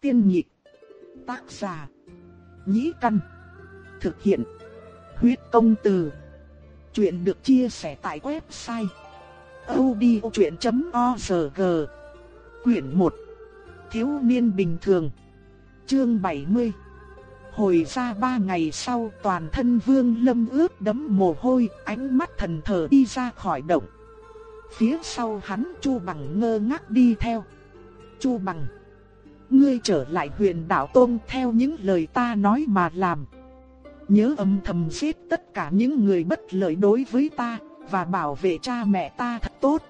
Tiên nhị Tác giả. Nhĩ căn. Thực hiện. Huyết công từ. Chuyện được chia sẻ tại website. odchuyện.org Quyển 1. Thiếu niên bình thường. Chương 70 Hồi ra ba ngày sau toàn thân vương lâm ướt đẫm mồ hôi, ánh mắt thần thờ đi ra khỏi động. Phía sau hắn Chu Bằng ngơ ngác đi theo. Chu Bằng, ngươi trở lại huyền đảo Tôn theo những lời ta nói mà làm. Nhớ âm thầm giết tất cả những người bất lợi đối với ta, và bảo vệ cha mẹ ta thật tốt.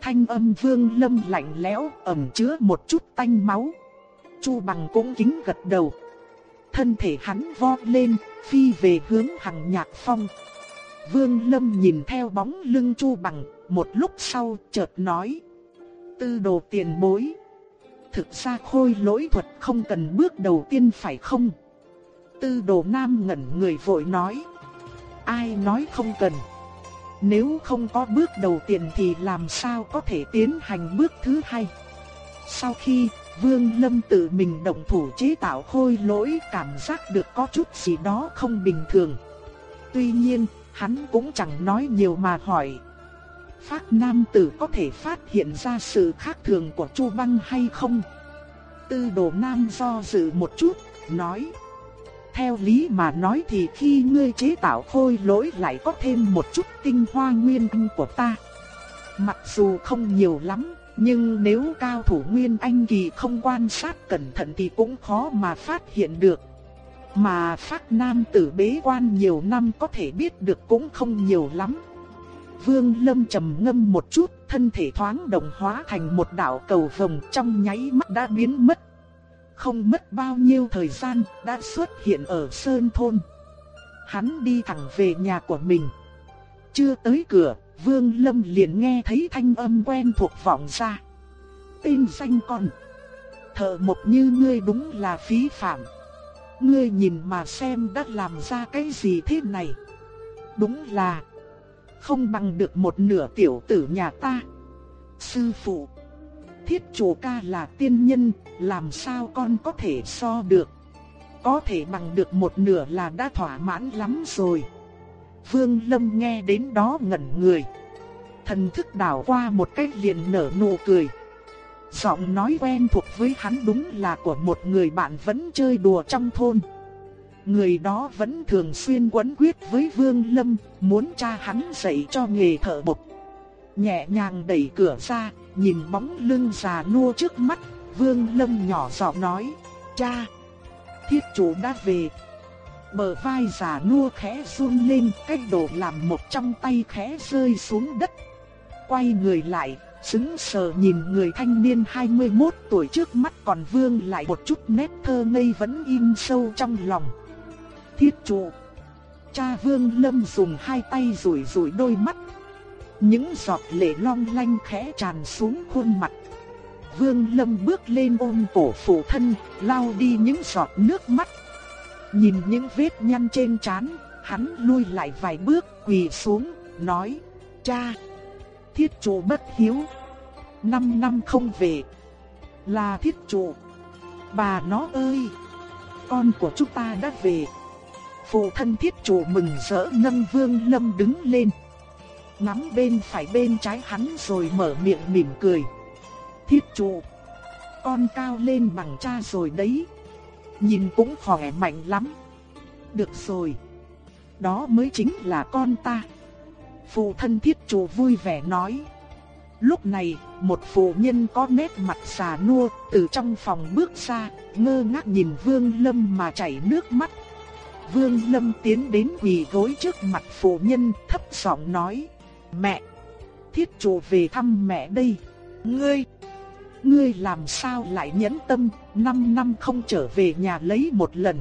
Thanh âm vương lâm lạnh lẽo, ẩm chứa một chút tanh máu. Chu Bằng cũng kính gật đầu. Thân thể hắn vọt lên, phi về hướng hằng nhạc phong. Vương Lâm nhìn theo bóng lưng Chu Bằng, một lúc sau chợt nói. Tư đồ tiền bối. Thực ra khôi lỗi thuật không cần bước đầu tiên phải không? Tư đồ nam ngẩn người vội nói. Ai nói không cần? Nếu không có bước đầu tiên thì làm sao có thể tiến hành bước thứ hai? Sau khi Vương Lâm tự mình động thủ chế tạo khôi lỗi cảm giác được có chút gì đó không bình thường. Tuy nhiên, hắn cũng chẳng nói nhiều mà hỏi. Phát Nam tử có thể phát hiện ra sự khác thường của Chu Băng hay không? Tư đồ Nam do dự một chút, nói. Theo lý mà nói thì khi ngươi chế tạo khôi lỗi lại có thêm một chút tinh hoa nguyên anh của ta. Mặc dù không nhiều lắm, nhưng nếu cao thủ Nguyên Anh kỳ không quan sát cẩn thận thì cũng khó mà phát hiện được. Mà phát nam tử bế quan nhiều năm có thể biết được cũng không nhiều lắm. Vương Lâm trầm ngâm một chút, thân thể thoáng đồng hóa thành một đạo cầu vồng trong nháy mắt đã biến mất. Không mất bao nhiêu thời gian, đã xuất hiện ở Sơn Thôn. Hắn đi thẳng về nhà của mình. Chưa tới cửa, Vương Lâm liền nghe thấy thanh âm quen thuộc vọng ra. Tên danh con. Thợ mộc như ngươi đúng là phí phạm. Ngươi nhìn mà xem đã làm ra cái gì thế này. Đúng là không bằng được một nửa tiểu tử nhà ta. Sư phụ, thiết chủ ca là tiên nhân, làm sao con có thể so được. Có thể bằng được một nửa là đã thỏa mãn lắm rồi. Vương Lâm nghe đến đó ngẩn người. Thần thức đảo qua một cách liền nở nụ cười. Giọng nói quen thuộc với hắn đúng là của một người bạn vẫn chơi đùa trong thôn. Người đó vẫn thường xuyên quấn quyết với Vương Lâm, muốn cha hắn dạy cho nghề thợ bộc. Nhẹ nhàng đẩy cửa ra, nhìn bóng lưng già nua trước mắt, Vương Lâm nhỏ giọng nói, cha, thiết chủ đã về. Bờ vai già nua khẽ run lên, cách đổ làm một trong tay khẽ rơi xuống đất. Quay người lại, sững sờ nhìn người thanh niên 21 tuổi trước mắt còn vương lại một chút nét thơ ngây vẫn in sâu trong lòng. Thiết trụ. Cha vương lâm dùng hai tay rủi rủi đôi mắt. Những giọt lệ long lanh khẽ tràn xuống khuôn mặt. Vương lâm bước lên ôm cổ phụ thân, lau đi những giọt nước mắt. Nhìn những vết nhăn trên trán, hắn lui lại vài bước quỳ xuống, nói, cha, thiết trụ bất hiếu. Năm năm không về, là thiết trụ. Bà nó ơi, con của chúng ta đã về. Phụ thân thiết chủ mừng rỡ nâng vương lâm đứng lên. Nắm bên phải bên trái hắn rồi mở miệng mỉm cười. Thiết chủ, con cao lên bằng cha rồi đấy. Nhìn cũng khỏe mạnh lắm. Được rồi, đó mới chính là con ta. Phụ thân thiết chủ vui vẻ nói. Lúc này, một phụ nhân có nét mặt xà nua từ trong phòng bước ra, ngơ ngác nhìn Vương Lâm mà chảy nước mắt. Vương Lâm tiến đến quỳ gối trước mặt phụ nhân, thấp giọng nói: "Mẹ, thiết chủ về thăm mẹ đây. Ngươi, ngươi làm sao lại nhẫn tâm, 5 năm không trở về nhà lấy một lần?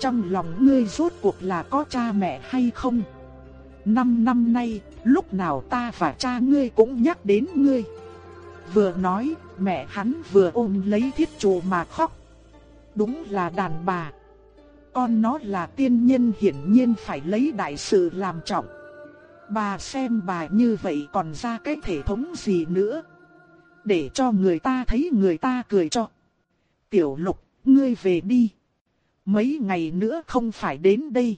Trong lòng ngươi rốt cuộc là có cha mẹ hay không?" Năm năm nay, lúc nào ta và cha ngươi cũng nhắc đến ngươi. Vừa nói, mẹ hắn vừa ôm lấy thiết chủ mà khóc. Đúng là đàn bà. Con nó là tiên nhân hiển nhiên phải lấy đại sự làm trọng. Bà xem bà như vậy còn ra cái thể thống gì nữa. Để cho người ta thấy người ta cười cho. Tiểu lục, ngươi về đi. Mấy ngày nữa không phải đến đây.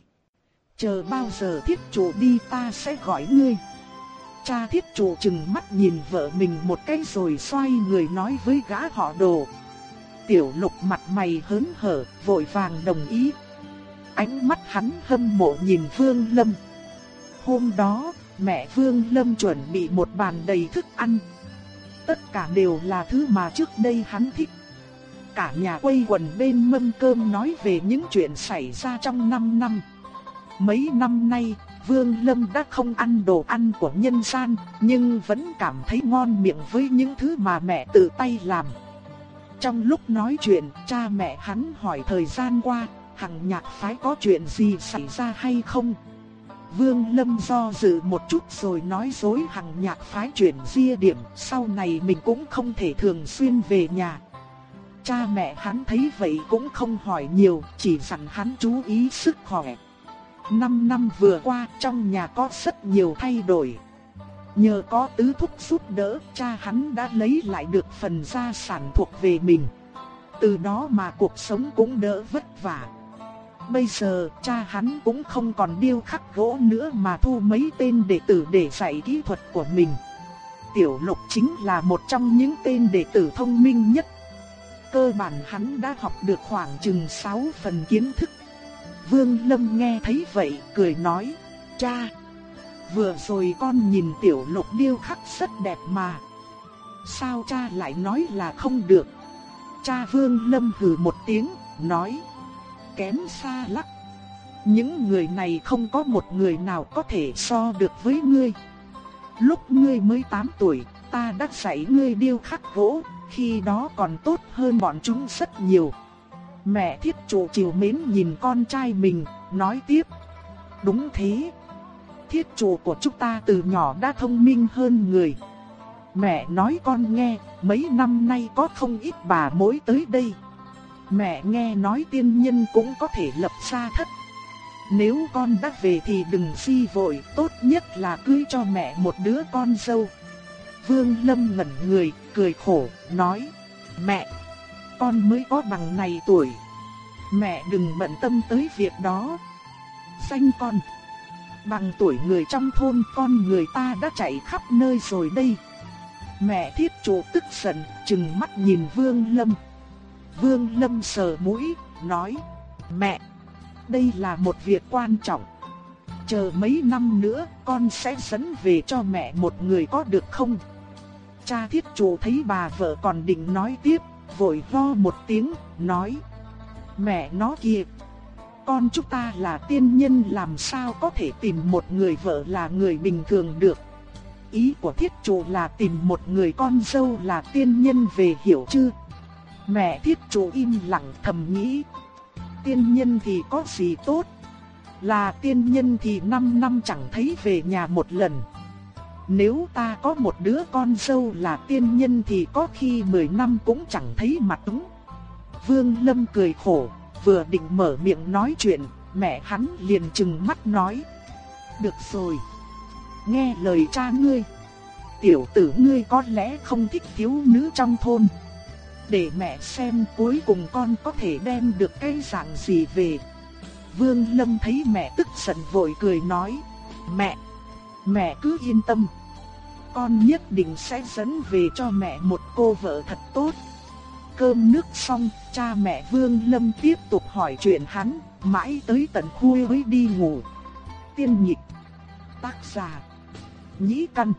Chờ bao giờ thiết chủ đi ta sẽ gọi ngươi. Cha thiết chủ chừng mắt nhìn vợ mình một cái rồi xoay người nói với gã họ đồ. Tiểu lục mặt mày hớn hở, vội vàng đồng ý. Ánh mắt hắn hâm mộ nhìn Vương Lâm. Hôm đó, mẹ Vương Lâm chuẩn bị một bàn đầy thức ăn. Tất cả đều là thứ mà trước đây hắn thích. Cả nhà quây quần bên mâm cơm nói về những chuyện xảy ra trong 5 năm. Mấy năm nay, Vương Lâm đã không ăn đồ ăn của nhân gian, nhưng vẫn cảm thấy ngon miệng với những thứ mà mẹ tự tay làm. Trong lúc nói chuyện, cha mẹ hắn hỏi thời gian qua, hằng nhạc phái có chuyện gì xảy ra hay không? Vương Lâm do dự một chút rồi nói dối hằng nhạc phái chuyển ria điểm, sau này mình cũng không thể thường xuyên về nhà. Cha mẹ hắn thấy vậy cũng không hỏi nhiều, chỉ dặn hắn chú ý sức khỏe. Năm năm vừa qua trong nhà có rất nhiều thay đổi. Nhờ có tứ thúc giúp đỡ, cha hắn đã lấy lại được phần gia sản thuộc về mình. Từ đó mà cuộc sống cũng đỡ vất vả. Bây giờ cha hắn cũng không còn điêu khắc gỗ nữa mà thu mấy tên đệ tử để dạy kỹ thuật của mình. Tiểu lục chính là một trong những tên đệ tử thông minh nhất. Cơ bản hắn đã học được khoảng chừng 6 phần kiến thức. Vương Lâm nghe thấy vậy cười nói, cha, vừa rồi con nhìn tiểu lục điêu khắc rất đẹp mà. Sao cha lại nói là không được? Cha Vương Lâm hừ một tiếng, nói, kém xa lắc. Những người này không có một người nào có thể so được với ngươi. Lúc ngươi mới 8 tuổi, ta đã dạy ngươi điêu khắc gỗ, khi đó còn tốt hơn bọn chúng rất nhiều. Mẹ thiết chủ chiều mến nhìn con trai mình, nói tiếp. Đúng thế. Thiết chủ của chúng ta từ nhỏ đã thông minh hơn người. Mẹ nói con nghe, mấy năm nay có không ít bà mối tới đây. Mẹ nghe nói tiên nhân cũng có thể lập ra thất. Nếu con đã về thì đừng phi vội, tốt nhất là cưới cho mẹ một đứa con dâu. Vương Lâm ngẩn người, cười khổ, nói, mẹ, con mới có bằng này tuổi. Mẹ đừng bận tâm tới việc đó. Xanh con, bằng tuổi người trong thôn con người ta đã chạy khắp nơi rồi đây. Mẹ thiết chủ tức giận, chừng mắt nhìn Vương Lâm. Vương Lâm sờ mũi, nói, mẹ, đây là một việc quan trọng. Chờ mấy năm nữa con sẽ dẫn về cho mẹ một người có được không? Cha thiết chủ thấy bà vợ còn định nói tiếp, vội ho một tiếng, nói. Mẹ nó kìa, con chúng ta là tiên nhân làm sao có thể tìm một người vợ là người bình thường được. Ý của thiết chủ là tìm một người con dâu là tiên nhân về hiểu chưa? Mẹ thiết chủ im lặng thầm nghĩ. Tiên nhân thì có gì tốt? Là tiên nhân thì 5 năm chẳng thấy về nhà một lần. Nếu ta có một đứa con dâu là tiên nhân thì có khi 10 năm cũng chẳng thấy mặt đúng. Vương Lâm cười khổ, vừa định mở miệng nói chuyện, mẹ hắn liền trừng mắt nói. Được rồi, nghe lời cha ngươi. Tiểu tử ngươi có lẽ không thích thiếu nữ trong thôn. Để mẹ xem cuối cùng con có thể đem được cái dạng gì về. Vương Lâm thấy mẹ tức giận vội cười nói. Mẹ, mẹ cứ yên tâm. Con nhất định sẽ dẫn về cho mẹ một cô vợ thật tốt. Cơm nước xong, cha mẹ Vương Lâm tiếp tục hỏi chuyện hắn, mãi tới tận khuya mới đi ngủ. Tiên nhịp, tác giả, nhĩ căn,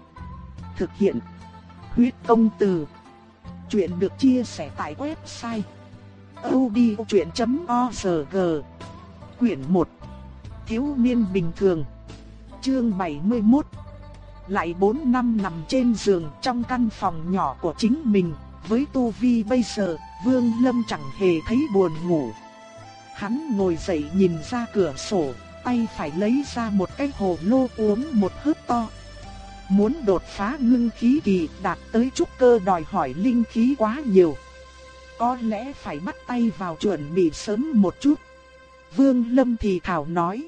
thực hiện, huyết công từ. Chuyện được chia sẻ tại website odchuyện.org Quyển 1 Thiếu niên bình thường Chương 71 Lại 4 năm nằm trên giường trong căn phòng nhỏ của chính mình với tu vi bây giờ, Vương Lâm chẳng hề thấy buồn ngủ Hắn ngồi dậy nhìn ra cửa sổ Tay phải lấy ra một cái hồ lô uống một hớp to Muốn đột phá ngưng khí kỳ đạt tới trúc cơ đòi hỏi linh khí quá nhiều. Có lẽ phải bắt tay vào chuẩn bị sớm một chút. Vương Lâm thì thảo nói.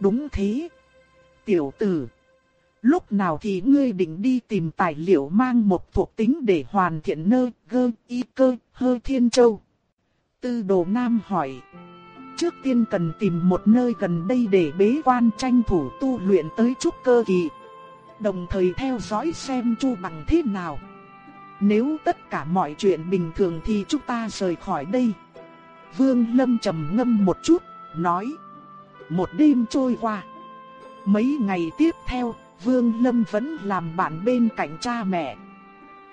Đúng thế. Tiểu tử. Lúc nào thì ngươi định đi tìm tài liệu mang một thuộc tính để hoàn thiện nơi gơ y cơ hơi thiên châu. Tư Đồ Nam hỏi. Trước tiên cần tìm một nơi gần đây để bế quan tranh thủ tu luyện tới chút cơ kỳ. Đồng thời theo dõi xem Chu Bằng thế nào. Nếu tất cả mọi chuyện bình thường thì chúng ta rời khỏi đây. Vương Lâm trầm ngâm một chút, nói. Một đêm trôi qua. Mấy ngày tiếp theo, Vương Lâm vẫn làm bạn bên cạnh cha mẹ.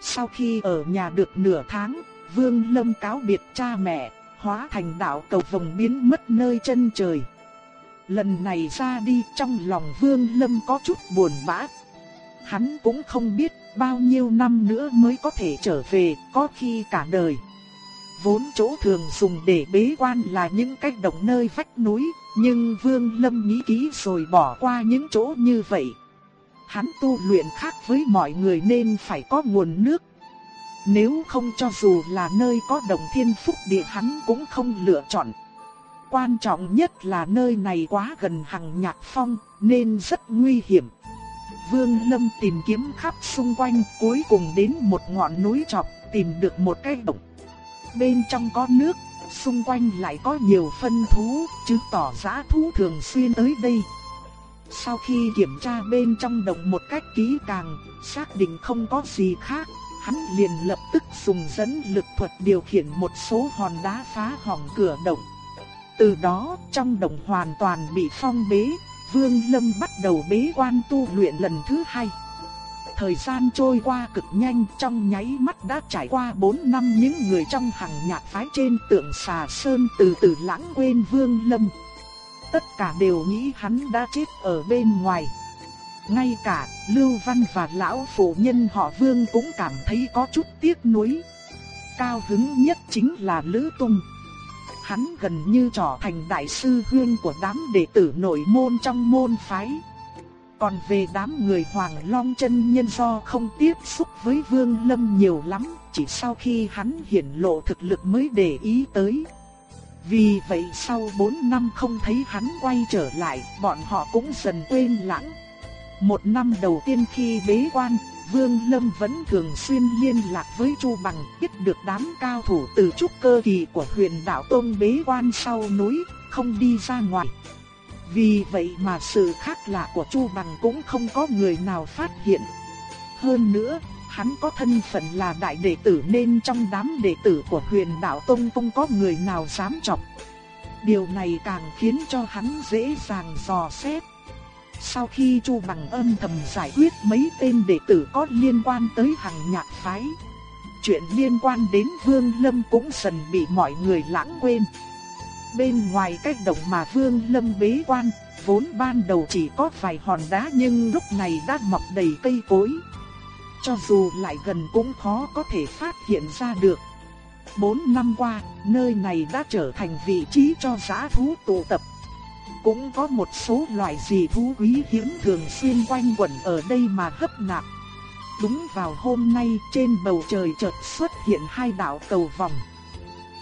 Sau khi ở nhà được nửa tháng, Vương Lâm cáo biệt cha mẹ, hóa thành đạo cầu vòng biến mất nơi chân trời. Lần này ra đi trong lòng Vương Lâm có chút buồn bã. Hắn cũng không biết bao nhiêu năm nữa mới có thể trở về, có khi cả đời. Vốn chỗ thường dùng để bế quan là những cách động nơi vách núi, nhưng Vương Lâm nghĩ kỹ rồi bỏ qua những chỗ như vậy. Hắn tu luyện khác với mọi người nên phải có nguồn nước. Nếu không cho dù là nơi có đồng thiên phúc địa hắn cũng không lựa chọn. Quan trọng nhất là nơi này quá gần hằng nhạc phong nên rất nguy hiểm. Vương Lâm tìm kiếm khắp xung quanh cuối cùng đến một ngọn núi trọc tìm được một cái động. Bên trong có nước, xung quanh lại có nhiều phân thú, chứng tỏ giã thú thường xuyên tới đây. Sau khi kiểm tra bên trong động một cách kỹ càng, xác định không có gì khác, hắn liền lập tức dùng dẫn lực thuật điều khiển một số hòn đá phá hỏng cửa động. Từ đó, trong động hoàn toàn bị phong bế, Vương Lâm bắt đầu bế quan tu luyện lần thứ hai. Thời gian trôi qua cực nhanh trong nháy mắt đã trải qua 4 năm những người trong hàng nhạc phái trên tượng xà sơn từ từ lãng quên Vương Lâm. Tất cả đều nghĩ hắn đã chết ở bên ngoài. Ngay cả Lưu Văn và lão phụ nhân họ Vương cũng cảm thấy có chút tiếc nuối. Cao hứng nhất chính là Lữ Tung. Hắn gần như trở thành đại sư huynh của đám đệ tử nội môn trong môn phái. Còn về đám người Hoàng Long chân nhân do không tiếp xúc với Vương Lâm nhiều lắm, chỉ sau khi hắn hiển lộ thực lực mới để ý tới. Vì vậy sau 4 năm không thấy hắn quay trở lại, bọn họ cũng dần quên lãng. Một năm đầu tiên khi bế quan, Vương Lâm vẫn thường xuyên liên lạc với Chu Bằng, biết được đám cao thủ từ trúc cơ kỳ của huyền đạo Tôn bế quan sau núi, không đi ra ngoài. Vì vậy mà sự khác lạ của Chu Bằng cũng không có người nào phát hiện. Hơn nữa, hắn có thân phận là đại đệ tử nên trong đám đệ tử của huyền đạo Tông không có người nào dám chọc. Điều này càng khiến cho hắn dễ dàng dò xét. Sau khi Chu Bằng âm thầm giải quyết mấy tên đệ tử có liên quan tới hàng nhạc phái, chuyện liên quan đến Vương Lâm cũng dần bị mọi người lãng quên. Bên ngoài cách động mà Vương Lâm bế quan, vốn ban đầu chỉ có vài hòn đá nhưng lúc này đã mọc đầy cây cối. Cho dù lại gần cũng khó có thể phát hiện ra được. Bốn năm qua, nơi này đã trở thành vị trí cho giã thú tụ tập. Cũng có một số loài dị thú quý hiếm thường xuyên quanh quẩn ở đây mà hấp nạp. Đúng vào hôm nay trên bầu trời chợt xuất hiện hai đạo cầu vòng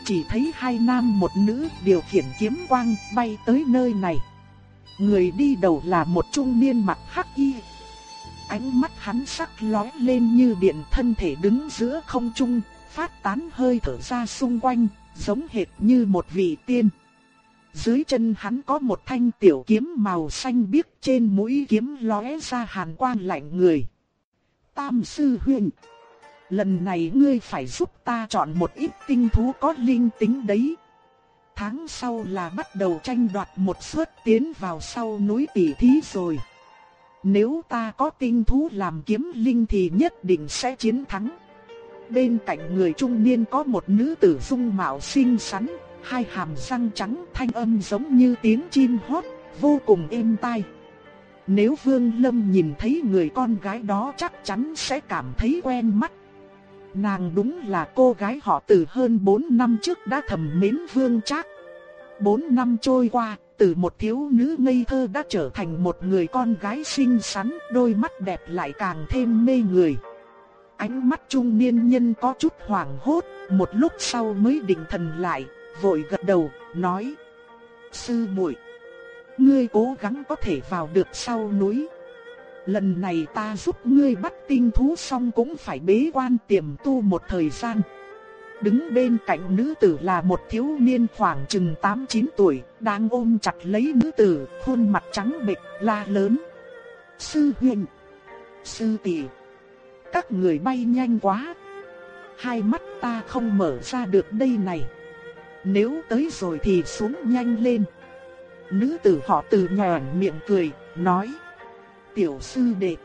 chỉ thấy hai nam một nữ điều khiển kiếm quang bay tới nơi này. Người đi đầu là một trung niên mặc hắc y. Ánh mắt hắn sắc lóe lên như điện thân thể đứng giữa không trung, phát tán hơi thở ra xung quanh, giống hệt như một vị tiên. Dưới chân hắn có một thanh tiểu kiếm màu xanh biếc trên mũi kiếm lóe ra hàn quang lạnh người. Tam sư huynh Lần này ngươi phải giúp ta chọn một ít tinh thú có linh tính đấy. Tháng sau là bắt đầu tranh đoạt một suất tiến vào sau núi tỷ thí rồi. Nếu ta có tinh thú làm kiếm linh thì nhất định sẽ chiến thắng. Bên cạnh người trung niên có một nữ tử dung mạo xinh xắn, hai hàm răng trắng thanh âm giống như tiếng chim hót, vô cùng êm tai. Nếu Vương Lâm nhìn thấy người con gái đó chắc chắn sẽ cảm thấy quen mắt. Nàng đúng là cô gái họ từ hơn 4 năm trước đã thầm mến Vương Trác. 4 năm trôi qua, từ một thiếu nữ ngây thơ đã trở thành một người con gái xinh xắn, đôi mắt đẹp lại càng thêm mê người. Ánh mắt trung niên nhân có chút hoảng hốt, một lúc sau mới định thần lại, vội gật đầu, nói: "Sư muội, ngươi cố gắng có thể vào được sau núi." Lần này ta giúp ngươi bắt tinh thú xong cũng phải bế quan tiềm tu một thời gian. Đứng bên cạnh nữ tử là một thiếu niên khoảng chừng 8-9 tuổi, đang ôm chặt lấy nữ tử, khuôn mặt trắng bệch, la lớn. Sư huynh, sư tỷ, các người bay nhanh quá. Hai mắt ta không mở ra được đây này. Nếu tới rồi thì xuống nhanh lên. Nữ tử họ từ nhòn miệng cười, nói. Tiểu sư đệ,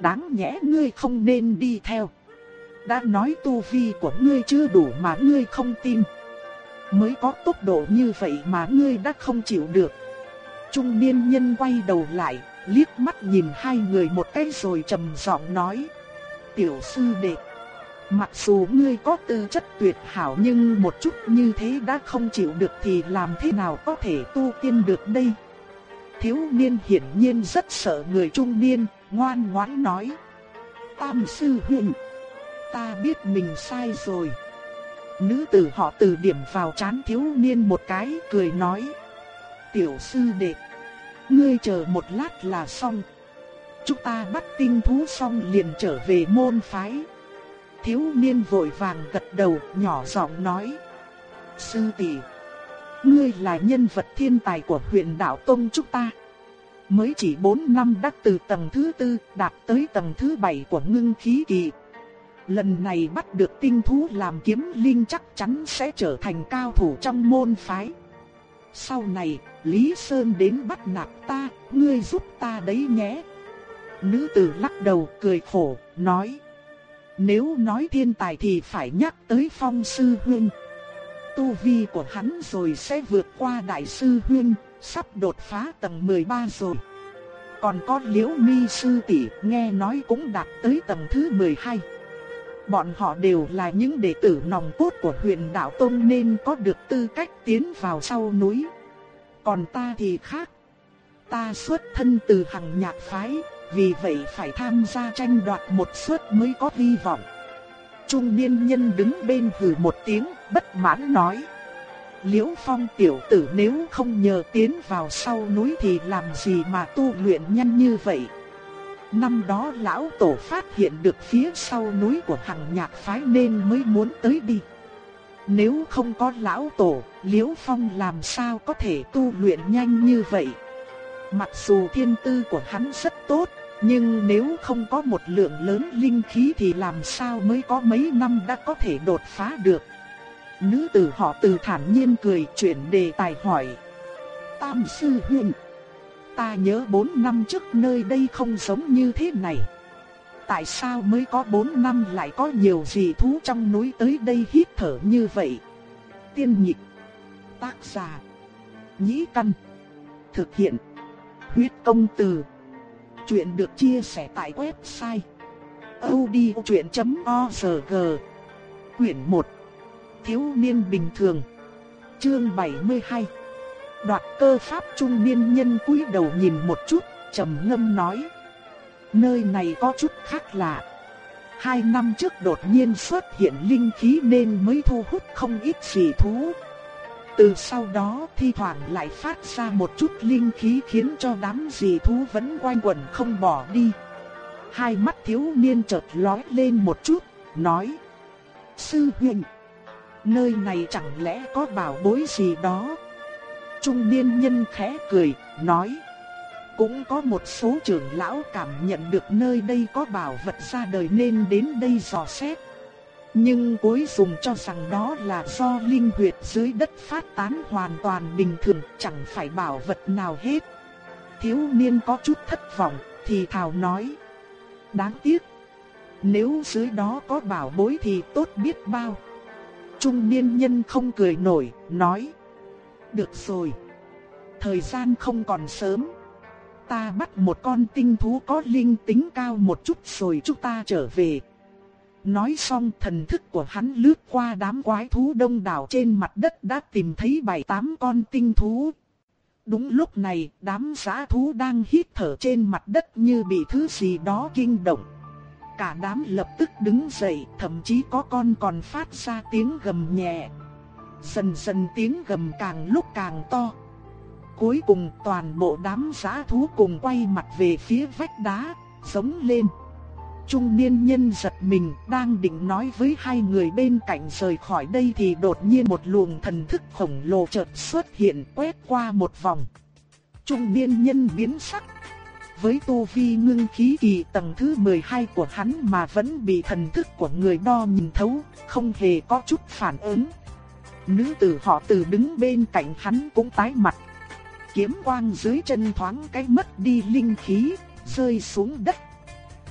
đáng nhẽ ngươi không nên đi theo. Đã nói tu vi của ngươi chưa đủ mà ngươi không tin. Mới có tốc độ như vậy mà ngươi đã không chịu được. Trung niên nhân quay đầu lại, liếc mắt nhìn hai người một cái rồi trầm giọng nói. Tiểu sư đệ, mặc dù ngươi có tư chất tuyệt hảo nhưng một chút như thế đã không chịu được thì làm thế nào có thể tu tiên được đây? Thiếu niên hiển nhiên rất sợ người trung niên, ngoan ngoãn nói. Tam sư huynh ta biết mình sai rồi. Nữ tử họ từ điểm vào chán thiếu niên một cái, cười nói. Tiểu sư đệ, ngươi chờ một lát là xong. Chúng ta bắt tinh thú xong liền trở về môn phái. Thiếu niên vội vàng gật đầu, nhỏ giọng nói. Sư tỷ, ngươi là nhân vật thiên tài của huyện đạo Tông chúng ta. Mới chỉ 4 năm đắc từ tầng thứ tư đạt tới tầng thứ 7 của ngưng khí kỳ. Lần này bắt được tinh thú làm kiếm linh chắc chắn sẽ trở thành cao thủ trong môn phái. Sau này, Lý Sơn đến bắt nạt ta, ngươi giúp ta đấy nhé. Nữ tử lắc đầu cười khổ, nói. Nếu nói thiên tài thì phải nhắc tới phong sư huyên Tu vi của hắn rồi sẽ vượt qua đại sư huyên sắp đột phá tầng 13 rồi. Còn có liễu mi sư tỷ nghe nói cũng đạt tới tầng thứ 12. Bọn họ đều là những đệ tử nòng cốt của huyền đạo tôn nên có được tư cách tiến vào sau núi. Còn ta thì khác. Ta xuất thân từ hàng nhạc phái, vì vậy phải tham gia tranh đoạt một suất mới có hy vọng. Trung niên nhân đứng bên hừ một tiếng, bất mãn nói. Liễu Phong tiểu tử nếu không nhờ tiến vào sau núi thì làm gì mà tu luyện nhanh như vậy? Năm đó lão tổ phát hiện được phía sau núi của hằng nhạc phái nên mới muốn tới đi. Nếu không có lão tổ, Liễu Phong làm sao có thể tu luyện nhanh như vậy? Mặc dù thiên tư của hắn rất tốt, nhưng nếu không có một lượng lớn linh khí thì làm sao mới có mấy năm đã có thể đột phá được. Nữ tử họ từ thản nhiên cười chuyển đề tài hỏi. Tam sư huynh ta nhớ 4 năm trước nơi đây không giống như thế này. Tại sao mới có 4 năm lại có nhiều dị thú trong núi tới đây hít thở như vậy? Tiên nhịp, tác giả, nhĩ căn, thực hiện, huyết công từ. Chuyện được chia sẻ tại website odchuyện.org Quyển 1 Thiếu niên bình thường Chương 72 Đoạt cơ pháp trung niên nhân cúi đầu nhìn một chút, trầm ngâm nói. Nơi này có chút khác lạ. Hai năm trước đột nhiên xuất hiện linh khí nên mới thu hút không ít dị thú. Từ sau đó thi thoảng lại phát ra một chút linh khí khiến cho đám dị thú vẫn quanh quẩn không bỏ đi. Hai mắt thiếu niên chợt lóe lên một chút, nói. Sư huynh, nơi này chẳng lẽ có bảo bối gì đó? Trung niên nhân khẽ cười, nói. Cũng có một số trưởng lão cảm nhận được nơi đây có bảo vật ra đời nên đến đây dò xét. Nhưng cuối cùng cho rằng đó là do linh huyệt dưới đất phát tán hoàn toàn bình thường, chẳng phải bảo vật nào hết. Thiếu niên có chút thất vọng, thì thào nói. Đáng tiếc, nếu dưới đó có bảo bối thì tốt biết bao. Trung niên nhân không cười nổi, nói. Được rồi. Thời gian không còn sớm. Ta bắt một con tinh thú có linh tính cao một chút rồi chúng ta trở về. Nói xong thần thức của hắn lướt qua đám quái thú đông đảo trên mặt đất đã tìm thấy bảy tám con tinh thú. Đúng lúc này, đám giã thú đang hít thở trên mặt đất như bị thứ gì đó kinh động. Cả đám lập tức đứng dậy, thậm chí có con còn phát ra tiếng gầm nhẹ. Dần dần tiếng gầm càng lúc càng to. Cuối cùng toàn bộ đám giã thú cùng quay mặt về phía vách đá, sống lên. Trung niên nhân giật mình đang định nói với hai người bên cạnh rời khỏi đây thì đột nhiên một luồng thần thức khổng lồ chợt xuất hiện quét qua một vòng. Trung niên nhân biến sắc. Với tu vi ngưng khí kỳ tầng thứ 12 của hắn mà vẫn bị thần thức của người đo nhìn thấu, không hề có chút phản ứng. Nữ tử họ từ đứng bên cạnh hắn cũng tái mặt. Kiếm quang dưới chân thoáng cái mất đi linh khí, rơi xuống đất.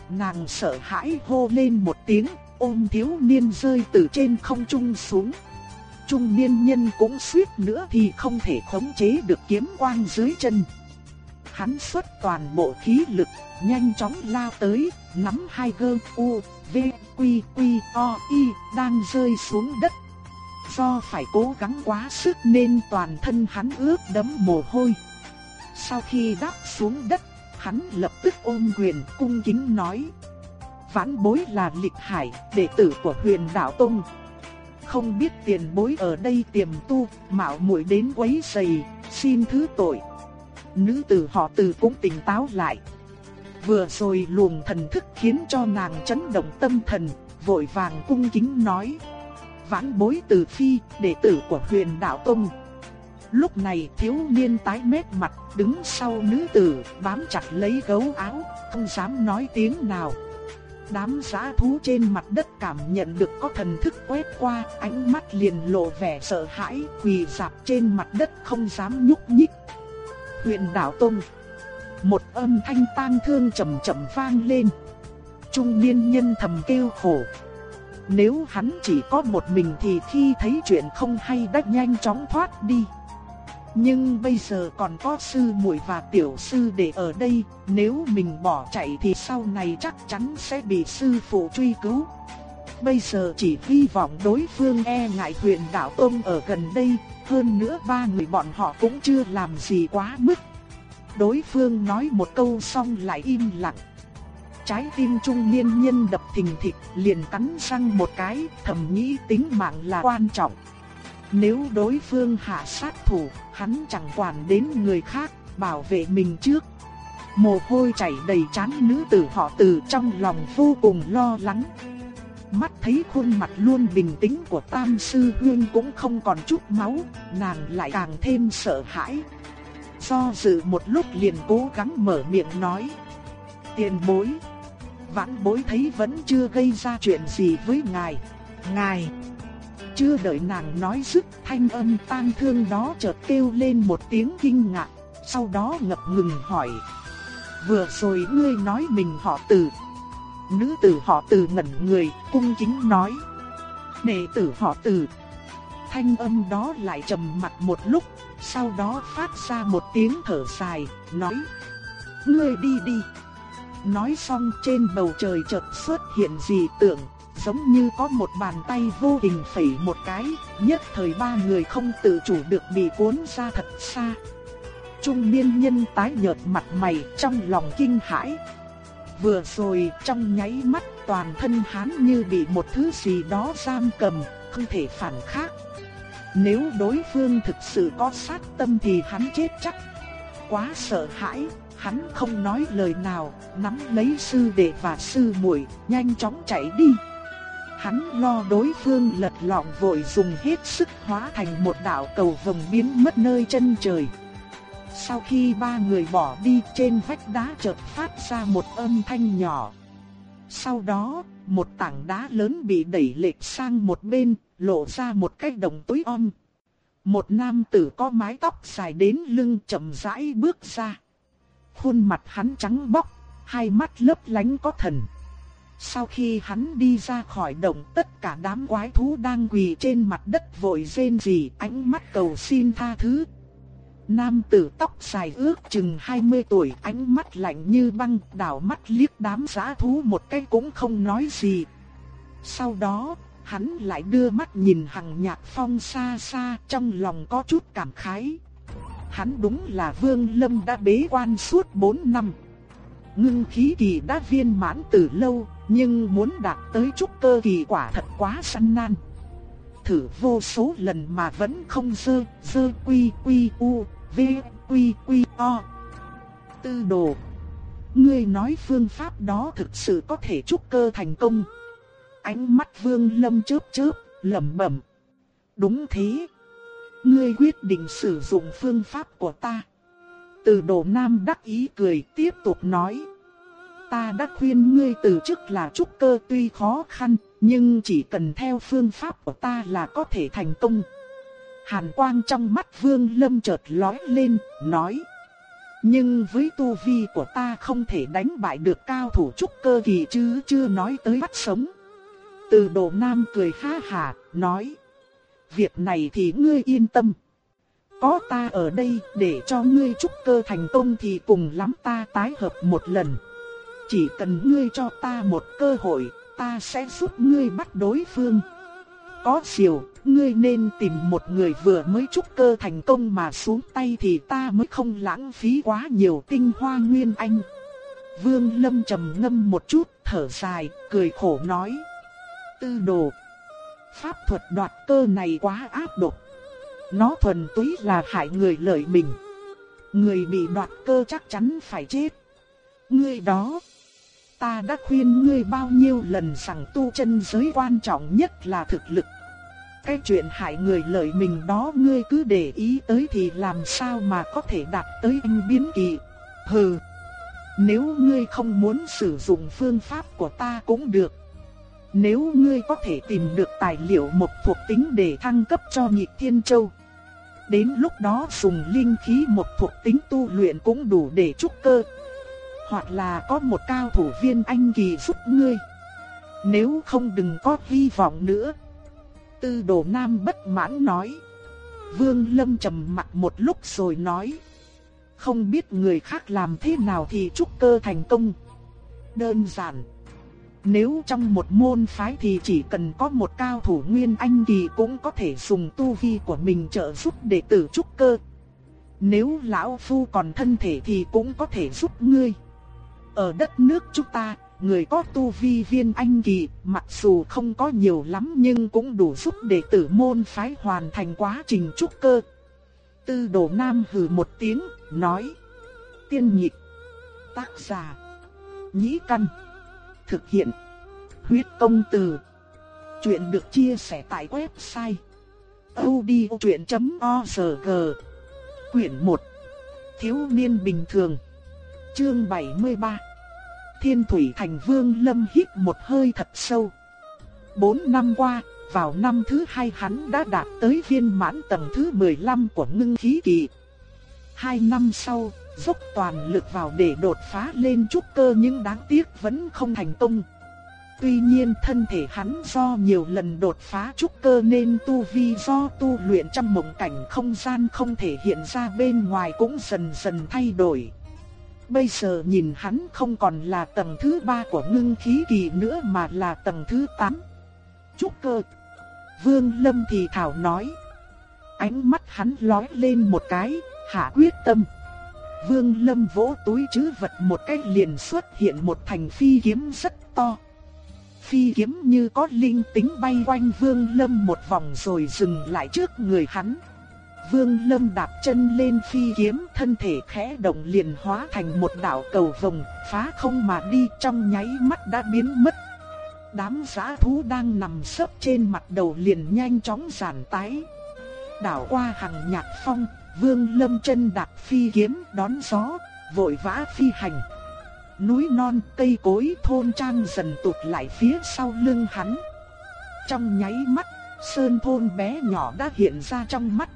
Nàng sợ hãi hô lên một tiếng, ôm thiếu niên rơi từ trên không trung xuống. Trung niên nhân cũng suýt nữa thì không thể khống chế được kiếm quang dưới chân. Hắn xuất toàn bộ khí lực, nhanh chóng lao tới, nắm hai gơ u, v, quy, quy, o, y, đang rơi xuống đất. Do phải cố gắng quá sức nên toàn thân hắn ướt đẫm mồ hôi. Sau khi đáp xuống đất, hắn lập tức ôm quyền cung kính nói. Vãn bối là lịch hải, đệ tử của huyền đạo Tông. Không biết tiền bối ở đây tiềm tu, mạo muội đến quấy rầy, xin thứ tội. Nữ tử họ từ cũng tỉnh táo lại. Vừa rồi luồng thần thức khiến cho nàng chấn động tâm thần, vội vàng cung kính nói. Vãn bối từ phi, đệ tử của huyền đạo Tông. Lúc này thiếu niên tái mét mặt, đứng sau nữ tử, bám chặt lấy gấu áo, không dám nói tiếng nào. Đám giã thú trên mặt đất cảm nhận được có thần thức quét qua, ánh mắt liền lộ vẻ sợ hãi, quỳ dạp trên mặt đất không dám nhúc nhích. Huyền đảo Tông Một âm thanh tang thương trầm trầm vang lên. Trung niên nhân thầm kêu khổ. Nếu hắn chỉ có một mình thì khi thấy chuyện không hay đã nhanh chóng thoát đi. Nhưng bây giờ còn có sư muội và tiểu sư để ở đây, nếu mình bỏ chạy thì sau này chắc chắn sẽ bị sư phụ truy cứu. Bây giờ chỉ hy vọng đối phương e ngại huyền đạo ôm ở gần đây, hơn nữa ba người bọn họ cũng chưa làm gì quá mức. Đối phương nói một câu xong lại im lặng. Trái tim trung niên nhân đập thình thịch liền cắn răng một cái, thầm nghĩ tính mạng là quan trọng. Nếu đối phương hạ sát thủ, hắn chẳng quản đến người khác, bảo vệ mình trước. Mồ hôi chảy đầy trán nữ tử họ từ trong lòng vô cùng lo lắng. Mắt thấy khuôn mặt luôn bình tĩnh của Tam Sư huyên cũng không còn chút máu, nàng lại càng thêm sợ hãi. Do dự một lúc liền cố gắng mở miệng nói. Tiền bối. Vãn bối thấy vẫn chưa gây ra chuyện gì với ngài. Ngài. Chưa đợi nàng nói dứt thanh âm tang thương đó chợt kêu lên một tiếng kinh ngạc, sau đó ngập ngừng hỏi. Vừa rồi ngươi nói mình họ từ. Nữ tử họ từ ngẩn người, cung kính nói. Đệ tử họ từ. Thanh âm đó lại trầm mặt một lúc, sau đó phát ra một tiếng thở dài, nói. Ngươi đi đi. Nói xong trên bầu trời chợt xuất hiện dị tượng, giống như có một bàn tay vô hình phẩy một cái, nhất thời ba người không tự chủ được bị cuốn ra thật xa. Trung niên nhân tái nhợt mặt mày trong lòng kinh hãi. Vừa rồi trong nháy mắt toàn thân hắn như bị một thứ gì đó giam cầm, không thể phản kháng. Nếu đối phương thực sự có sát tâm thì hắn chết chắc. Quá sợ hãi, hắn không nói lời nào, nắm lấy sư đệ và sư muội, nhanh chóng chạy đi. Hắn lo đối phương lật lọng vội dùng hết sức hóa thành một đạo cầu vồng biến mất nơi chân trời. Sau khi ba người bỏ đi trên vách đá chợt phát ra một âm thanh nhỏ. Sau đó, một tảng đá lớn bị đẩy lệch sang một bên, lộ ra một cái đồng túi om. Một nam tử có mái tóc dài đến lưng chậm rãi bước ra. Khuôn mặt hắn trắng bóc, hai mắt lấp lánh có thần. Sau khi hắn đi ra khỏi động tất cả đám quái thú đang quỳ trên mặt đất vội rên rỉ ánh mắt cầu xin tha thứ. Nam tử tóc dài ước chừng 20 tuổi ánh mắt lạnh như băng đảo mắt liếc đám giã thú một cái cũng không nói gì. Sau đó hắn lại đưa mắt nhìn hằng nhạc phong xa xa trong lòng có chút cảm khái. Hắn đúng là vương lâm đã bế quan suốt 4 năm. Ngưng khí kỳ đã viên mãn từ lâu, nhưng muốn đạt tới trúc cơ kỳ quả thật quá săn nan. Thử vô số lần mà vẫn không dơ, dơ quy quy u, v quy quy o. Tư đồ. ngươi nói phương pháp đó thực sự có thể trúc cơ thành công. Ánh mắt Vương Lâm chớp chớp, lẩm bẩm. Đúng thế. Ngươi quyết định sử dụng phương pháp của ta. Từ đồ nam đắc ý cười tiếp tục nói. Ta đã khuyên ngươi từ chức là trúc cơ tuy khó khăn, nhưng chỉ cần theo phương pháp của ta là có thể thành công. Hàn quang trong mắt vương lâm chợt lói lên, nói. Nhưng với tu vi của ta không thể đánh bại được cao thủ trúc cơ kỳ chứ chưa nói tới bắt sống. Từ đồ nam cười ha hà, nói. Việc này thì ngươi yên tâm. Có ta ở đây để cho ngươi trúc cơ thành công thì cùng lắm ta tái hợp một lần. Chỉ cần ngươi cho ta một cơ hội, ta sẽ giúp ngươi bắt đối phương. Có điều, ngươi nên tìm một người vừa mới trúc cơ thành công mà xuống tay thì ta mới không lãng phí quá nhiều tinh hoa nguyên anh. Vương Lâm trầm ngâm một chút, thở dài, cười khổ nói. Tư đồ, pháp thuật đoạt cơ này quá áp độc. Nó thuần túy là hại người lợi mình. Người bị đoạt cơ chắc chắn phải chết. Ngươi đó, ta đã khuyên ngươi bao nhiêu lần rằng tu chân giới quan trọng nhất là thực lực. Cái chuyện hại người lợi mình đó ngươi cứ để ý tới thì làm sao mà có thể đạt tới anh biến kỳ. Hừ, nếu ngươi không muốn sử dụng phương pháp của ta cũng được. Nếu ngươi có thể tìm được tài liệu một thuộc tính để thăng cấp cho nhị thiên châu. Đến lúc đó dùng linh khí một thuộc tính tu luyện cũng đủ để trúc cơ. Hoặc là có một cao thủ viên anh kỳ giúp ngươi. Nếu không đừng có hy vọng nữa. Tư đồ nam bất mãn nói. Vương Lâm trầm mặt một lúc rồi nói. Không biết người khác làm thế nào thì trúc cơ thành công. Đơn giản. Nếu trong một môn phái thì chỉ cần có một cao thủ nguyên anh kỳ cũng có thể dùng tu vi của mình trợ giúp đệ tử trúc cơ. Nếu lão phu còn thân thể thì cũng có thể giúp ngươi. Ở đất nước chúng ta, người có tu vi viên anh kỳ, mặc dù không có nhiều lắm nhưng cũng đủ giúp đệ tử môn phái hoàn thành quá trình trúc cơ. Tư đồ nam hừ một tiếng, nói. Tiên nhịp. Tác giả. Nhĩ căn. Thực hiện. Huyết công từ. Chuyện được chia sẻ tại website. odchuyện.org Quyển 1. Thiếu niên bình thường. Chương 73 Thiên Thủy Thành Vương Lâm hít một hơi thật sâu. Bốn năm qua, vào năm thứ hai hắn đã đạt tới viên mãn tầng thứ 15 của ngưng khí kỳ. Hai năm sau, dốc toàn lực vào để đột phá lên trúc cơ nhưng đáng tiếc vẫn không thành công. Tuy nhiên thân thể hắn do nhiều lần đột phá trúc cơ nên tu vi do tu luyện trong mộng cảnh không gian không thể hiện ra bên ngoài cũng dần dần thay đổi. Bây giờ nhìn hắn không còn là tầng thứ ba của ngưng khí kỳ nữa mà là tầng thứ 8. Trúc cơ. Vương Lâm thì thảo nói. Ánh mắt hắn lóe lên một cái, hạ quyết tâm. Vương Lâm vỗ túi chứ vật một cách liền xuất hiện một thành phi kiếm rất to. Phi kiếm như có linh tính bay quanh Vương Lâm một vòng rồi dừng lại trước người hắn. Vương Lâm đạp chân lên phi kiếm, thân thể khẽ động liền hóa thành một đạo cầu vồng, phá không mà đi trong nháy mắt đã biến mất. Đám giã thú đang nằm sấp trên mặt đầu liền nhanh chóng giản tái. Đảo qua hàng nhạc phong, Vương Lâm chân đạp phi kiếm đón gió, vội vã phi hành. Núi non, cây cối thôn trang dần tụt lại phía sau lưng hắn. Trong nháy mắt, sơn thôn bé nhỏ đã hiện ra trong mắt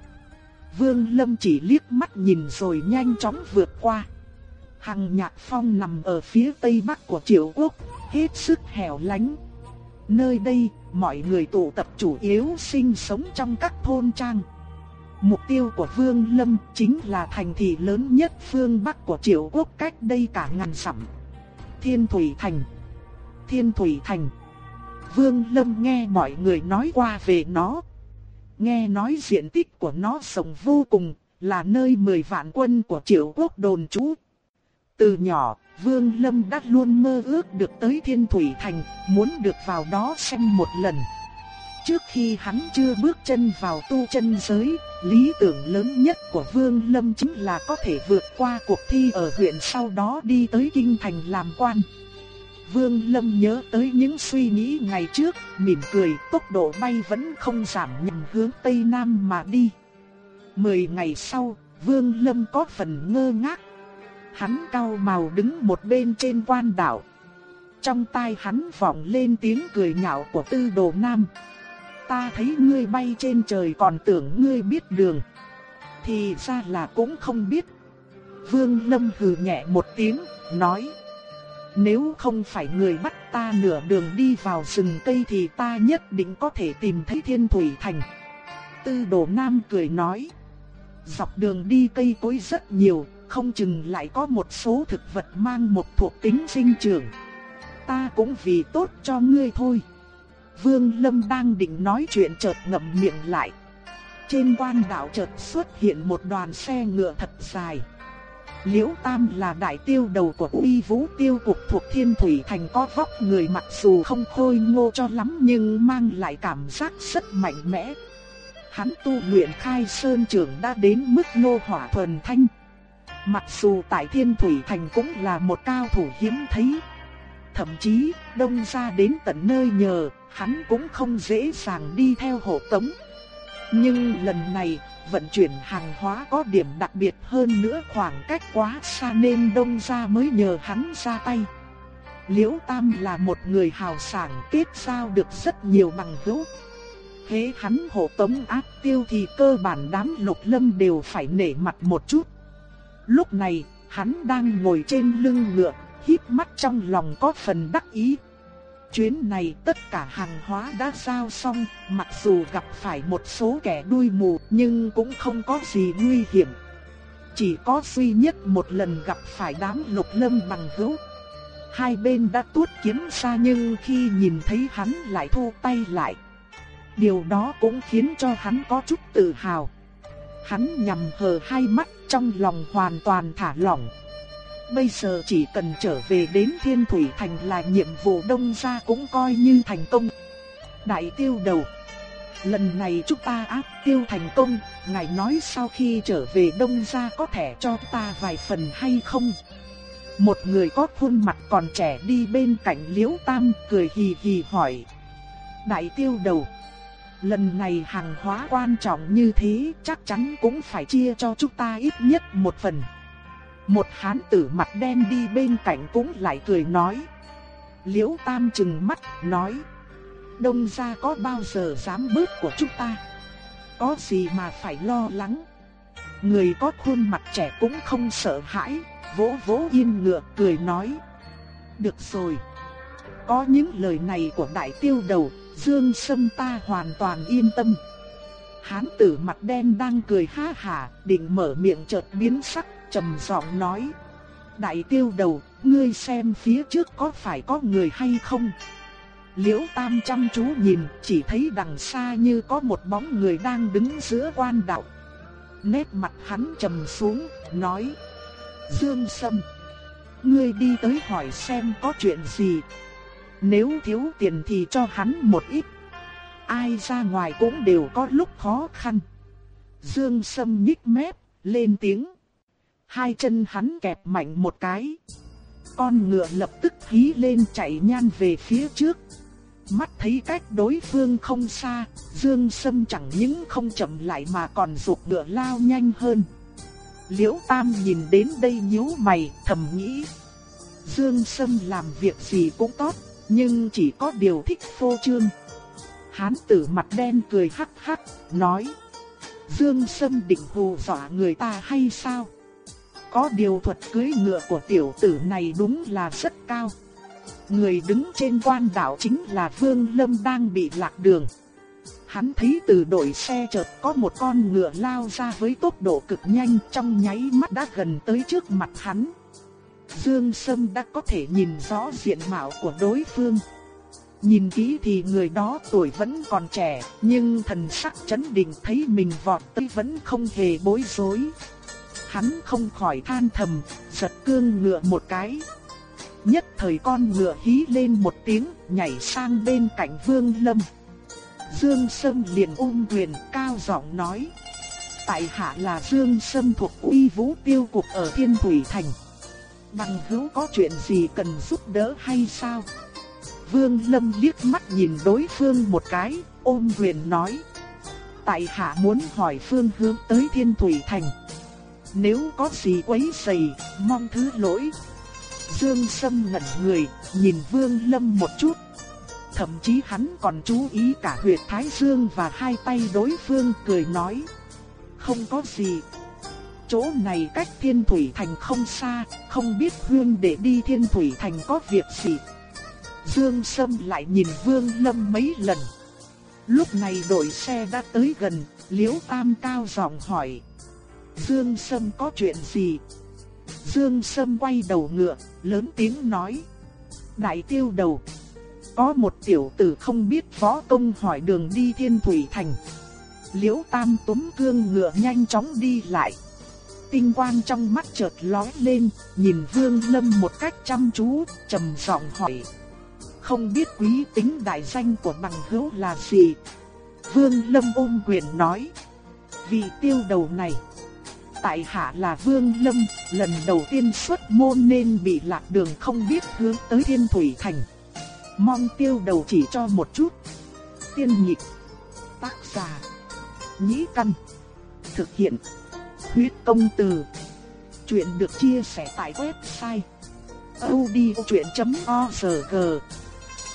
Vương Lâm chỉ liếc mắt nhìn rồi nhanh chóng vượt qua. Hằng Nhạc Phong nằm ở phía tây bắc của Triệu Quốc, hết sức hẻo lánh. Nơi đây, mọi người tụ tập chủ yếu sinh sống trong các thôn trang. Mục tiêu của Vương Lâm chính là thành thị lớn nhất phương Bắc của Triệu Quốc cách đây cả ngàn dặm. Thiên Thủy Thành Thiên Thủy Thành Vương Lâm nghe mọi người nói qua về nó. Nghe nói diện tích của nó rộng vô cùng, là nơi 10 vạn quân của triệu quốc đồn trú. Từ nhỏ, Vương Lâm đã luôn mơ ước được tới Thiên Thủy Thành, muốn được vào đó xem một lần. Trước khi hắn chưa bước chân vào tu chân giới, lý tưởng lớn nhất của Vương Lâm chính là có thể vượt qua cuộc thi ở huyện sau đó đi tới kinh thành làm quan. Vương Lâm nhớ tới những suy nghĩ ngày trước, mỉm cười, tốc độ bay vẫn không giảm nhằm hướng Tây Nam mà đi. Mười ngày sau, Vương Lâm có phần ngơ ngác. Hắn cao màu đứng một bên trên quan đảo. Trong tai hắn vọng lên tiếng cười nhạo của tư đồ nam. Ta thấy ngươi bay trên trời còn tưởng ngươi biết đường. Thì ra là cũng không biết. Vương Lâm hừ nhẹ một tiếng, nói. Nếu không phải người bắt ta nửa đường đi vào rừng cây thì ta nhất định có thể tìm thấy thiên thủy thành. Tư đồ nam cười nói. Dọc đường đi cây cối rất nhiều, không chừng lại có một số thực vật mang một thuộc tính sinh trưởng. Ta cũng vì tốt cho ngươi thôi. Vương Lâm đang định nói chuyện chợt ngậm miệng lại. Trên quan đảo chợt xuất hiện một đoàn xe ngựa thật dài. Liễu Tam là đại tiêu đầu của uy vũ tiêu cục thuộc Thiên Thủy Thành có vóc người mặc dù không khôi ngô cho lắm nhưng mang lại cảm giác rất mạnh mẽ. Hắn tu luyện khai sơn trưởng đã đến mức nô hỏa thuần thanh. Mặc dù tại Thiên Thủy Thành cũng là một cao thủ hiếm thấy. Thậm chí, đông ra đến tận nơi nhờ, hắn cũng không dễ dàng đi theo hộ tống. Nhưng lần này, vận chuyển hàng hóa có điểm đặc biệt hơn nữa khoảng cách quá xa nên đông ra mới nhờ hắn ra tay. Liễu Tam là một người hào sảng kết giao được rất nhiều bằng hữu. Thế hắn hộ tống áp tiêu thì cơ bản đám lục lâm đều phải nể mặt một chút. Lúc này, hắn đang ngồi trên lưng ngựa, híp mắt trong lòng có phần đắc ý. Chuyến này tất cả hàng hóa đã giao xong, mặc dù gặp phải một số kẻ đuôi mù nhưng cũng không có gì nguy hiểm. Chỉ có duy nhất một lần gặp phải đám lục lâm bằng hữu. Hai bên đã tuốt kiếm xa nhưng khi nhìn thấy hắn lại thu tay lại. Điều đó cũng khiến cho hắn có chút tự hào. Hắn nhằm hờ hai mắt trong lòng hoàn toàn thả lỏng. Bây giờ chỉ cần trở về đến Thiên Thủy Thành là nhiệm vụ đông gia cũng coi như thành công. Đại tiêu đầu. Lần này chúng ta áp tiêu thành công, ngài nói sau khi trở về đông gia có thể cho ta vài phần hay không? Một người có khuôn mặt còn trẻ đi bên cạnh Liễu Tam cười hì hì hỏi. Đại tiêu đầu. Lần này hàng hóa quan trọng như thế chắc chắn cũng phải chia cho chúng ta ít nhất một phần. Một hán tử mặt đen đi bên cạnh cũng lại cười nói. Liễu Tam chừng mắt nói. Đông gia có bao giờ dám bớt của chúng ta? Có gì mà phải lo lắng? Người có khuôn mặt trẻ cũng không sợ hãi, vỗ vỗ yên ngựa cười nói. Được rồi. Có những lời này của đại tiêu đầu, Dương Sâm ta hoàn toàn yên tâm. Hán tử mặt đen đang cười ha hà, định mở miệng chợt biến sắc, trầm giọng nói: "Đại tiêu đầu, ngươi xem phía trước có phải có người hay không?" Liễu Tam chăm chú nhìn, chỉ thấy đằng xa như có một bóng người đang đứng giữa quan đạo. Nét mặt hắn trầm xuống, nói: "Dương Sâm, ngươi đi tới hỏi xem có chuyện gì?" Nếu thiếu tiền thì cho hắn một ít. Ai ra ngoài cũng đều có lúc khó khăn. Dương Sâm nhích mép, lên tiếng. Hai chân hắn kẹp mạnh một cái. Con ngựa lập tức hí lên chạy nhan về phía trước. Mắt thấy cách đối phương không xa, Dương Sâm chẳng những không chậm lại mà còn rụt ngựa lao nhanh hơn. Liễu Tam nhìn đến đây nhíu mày, thầm nghĩ. Dương Sâm làm việc gì cũng tốt, nhưng chỉ có điều thích phô trương. Hán tử mặt đen cười hắc hắc, nói. Dương Sâm định hù dọa người ta hay sao? Có điều thuật cưới ngựa của tiểu tử này đúng là rất cao. Người đứng trên quan đảo chính là Vương Lâm đang bị lạc đường. Hắn thấy từ đội xe chợt có một con ngựa lao ra với tốc độ cực nhanh trong nháy mắt đã gần tới trước mặt hắn. Dương Sâm đã có thể nhìn rõ diện mạo của đối phương. Nhìn kỹ thì người đó tuổi vẫn còn trẻ, nhưng thần sắc chấn định thấy mình vọt tới vẫn không hề bối rối. Hắn không khỏi than thầm, giật cương ngựa một cái. Nhất thời con ngựa hí lên một tiếng, nhảy sang bên cạnh Vương Lâm. Dương Sâm liền ôm quyền cao giọng nói. Tại hạ là Dương Sâm thuộc uy vũ tiêu cục ở Thiên Thủy Thành. Bằng hữu có chuyện gì cần giúp đỡ hay sao? Vương Lâm liếc mắt nhìn đối phương một cái, ôm quyền nói. Tại hạ muốn hỏi phương hướng tới Thiên Thủy Thành. Nếu có gì quấy rầy, mong thứ lỗi. Dương Sâm ngẩn người, nhìn Vương Lâm một chút. Thậm chí hắn còn chú ý cả huyệt Thái Dương và hai tay đối phương cười nói. Không có gì. Chỗ này cách Thiên Thủy Thành không xa, không biết Hương để đi Thiên Thủy Thành có việc gì. Dương Sâm lại nhìn Vương Lâm mấy lần. Lúc này đội xe đã tới gần, Liễu Tam cao giọng hỏi. Dương Sâm có chuyện gì? Dương Sâm quay đầu ngựa, lớn tiếng nói. Đại tiêu đầu. Có một tiểu tử không biết võ công hỏi đường đi thiên thủy thành. Liễu Tam túm cương ngựa nhanh chóng đi lại. Tinh quang trong mắt chợt lóe lên, nhìn Vương Lâm một cách chăm chú, trầm giọng hỏi. Không biết quý tính đại danh của bằng hữu là gì? Vương Lâm ôm quyền nói. Vì tiêu đầu này tại hạ là Vương Lâm, lần đầu tiên xuất môn nên bị lạc đường không biết hướng tới Thiên Thủy Thành. Mong tiêu đầu chỉ cho một chút. Tiên nhịp, tác giả, nhĩ căn, thực hiện, huyết công từ. Chuyện được chia sẻ tại website odchuyện.org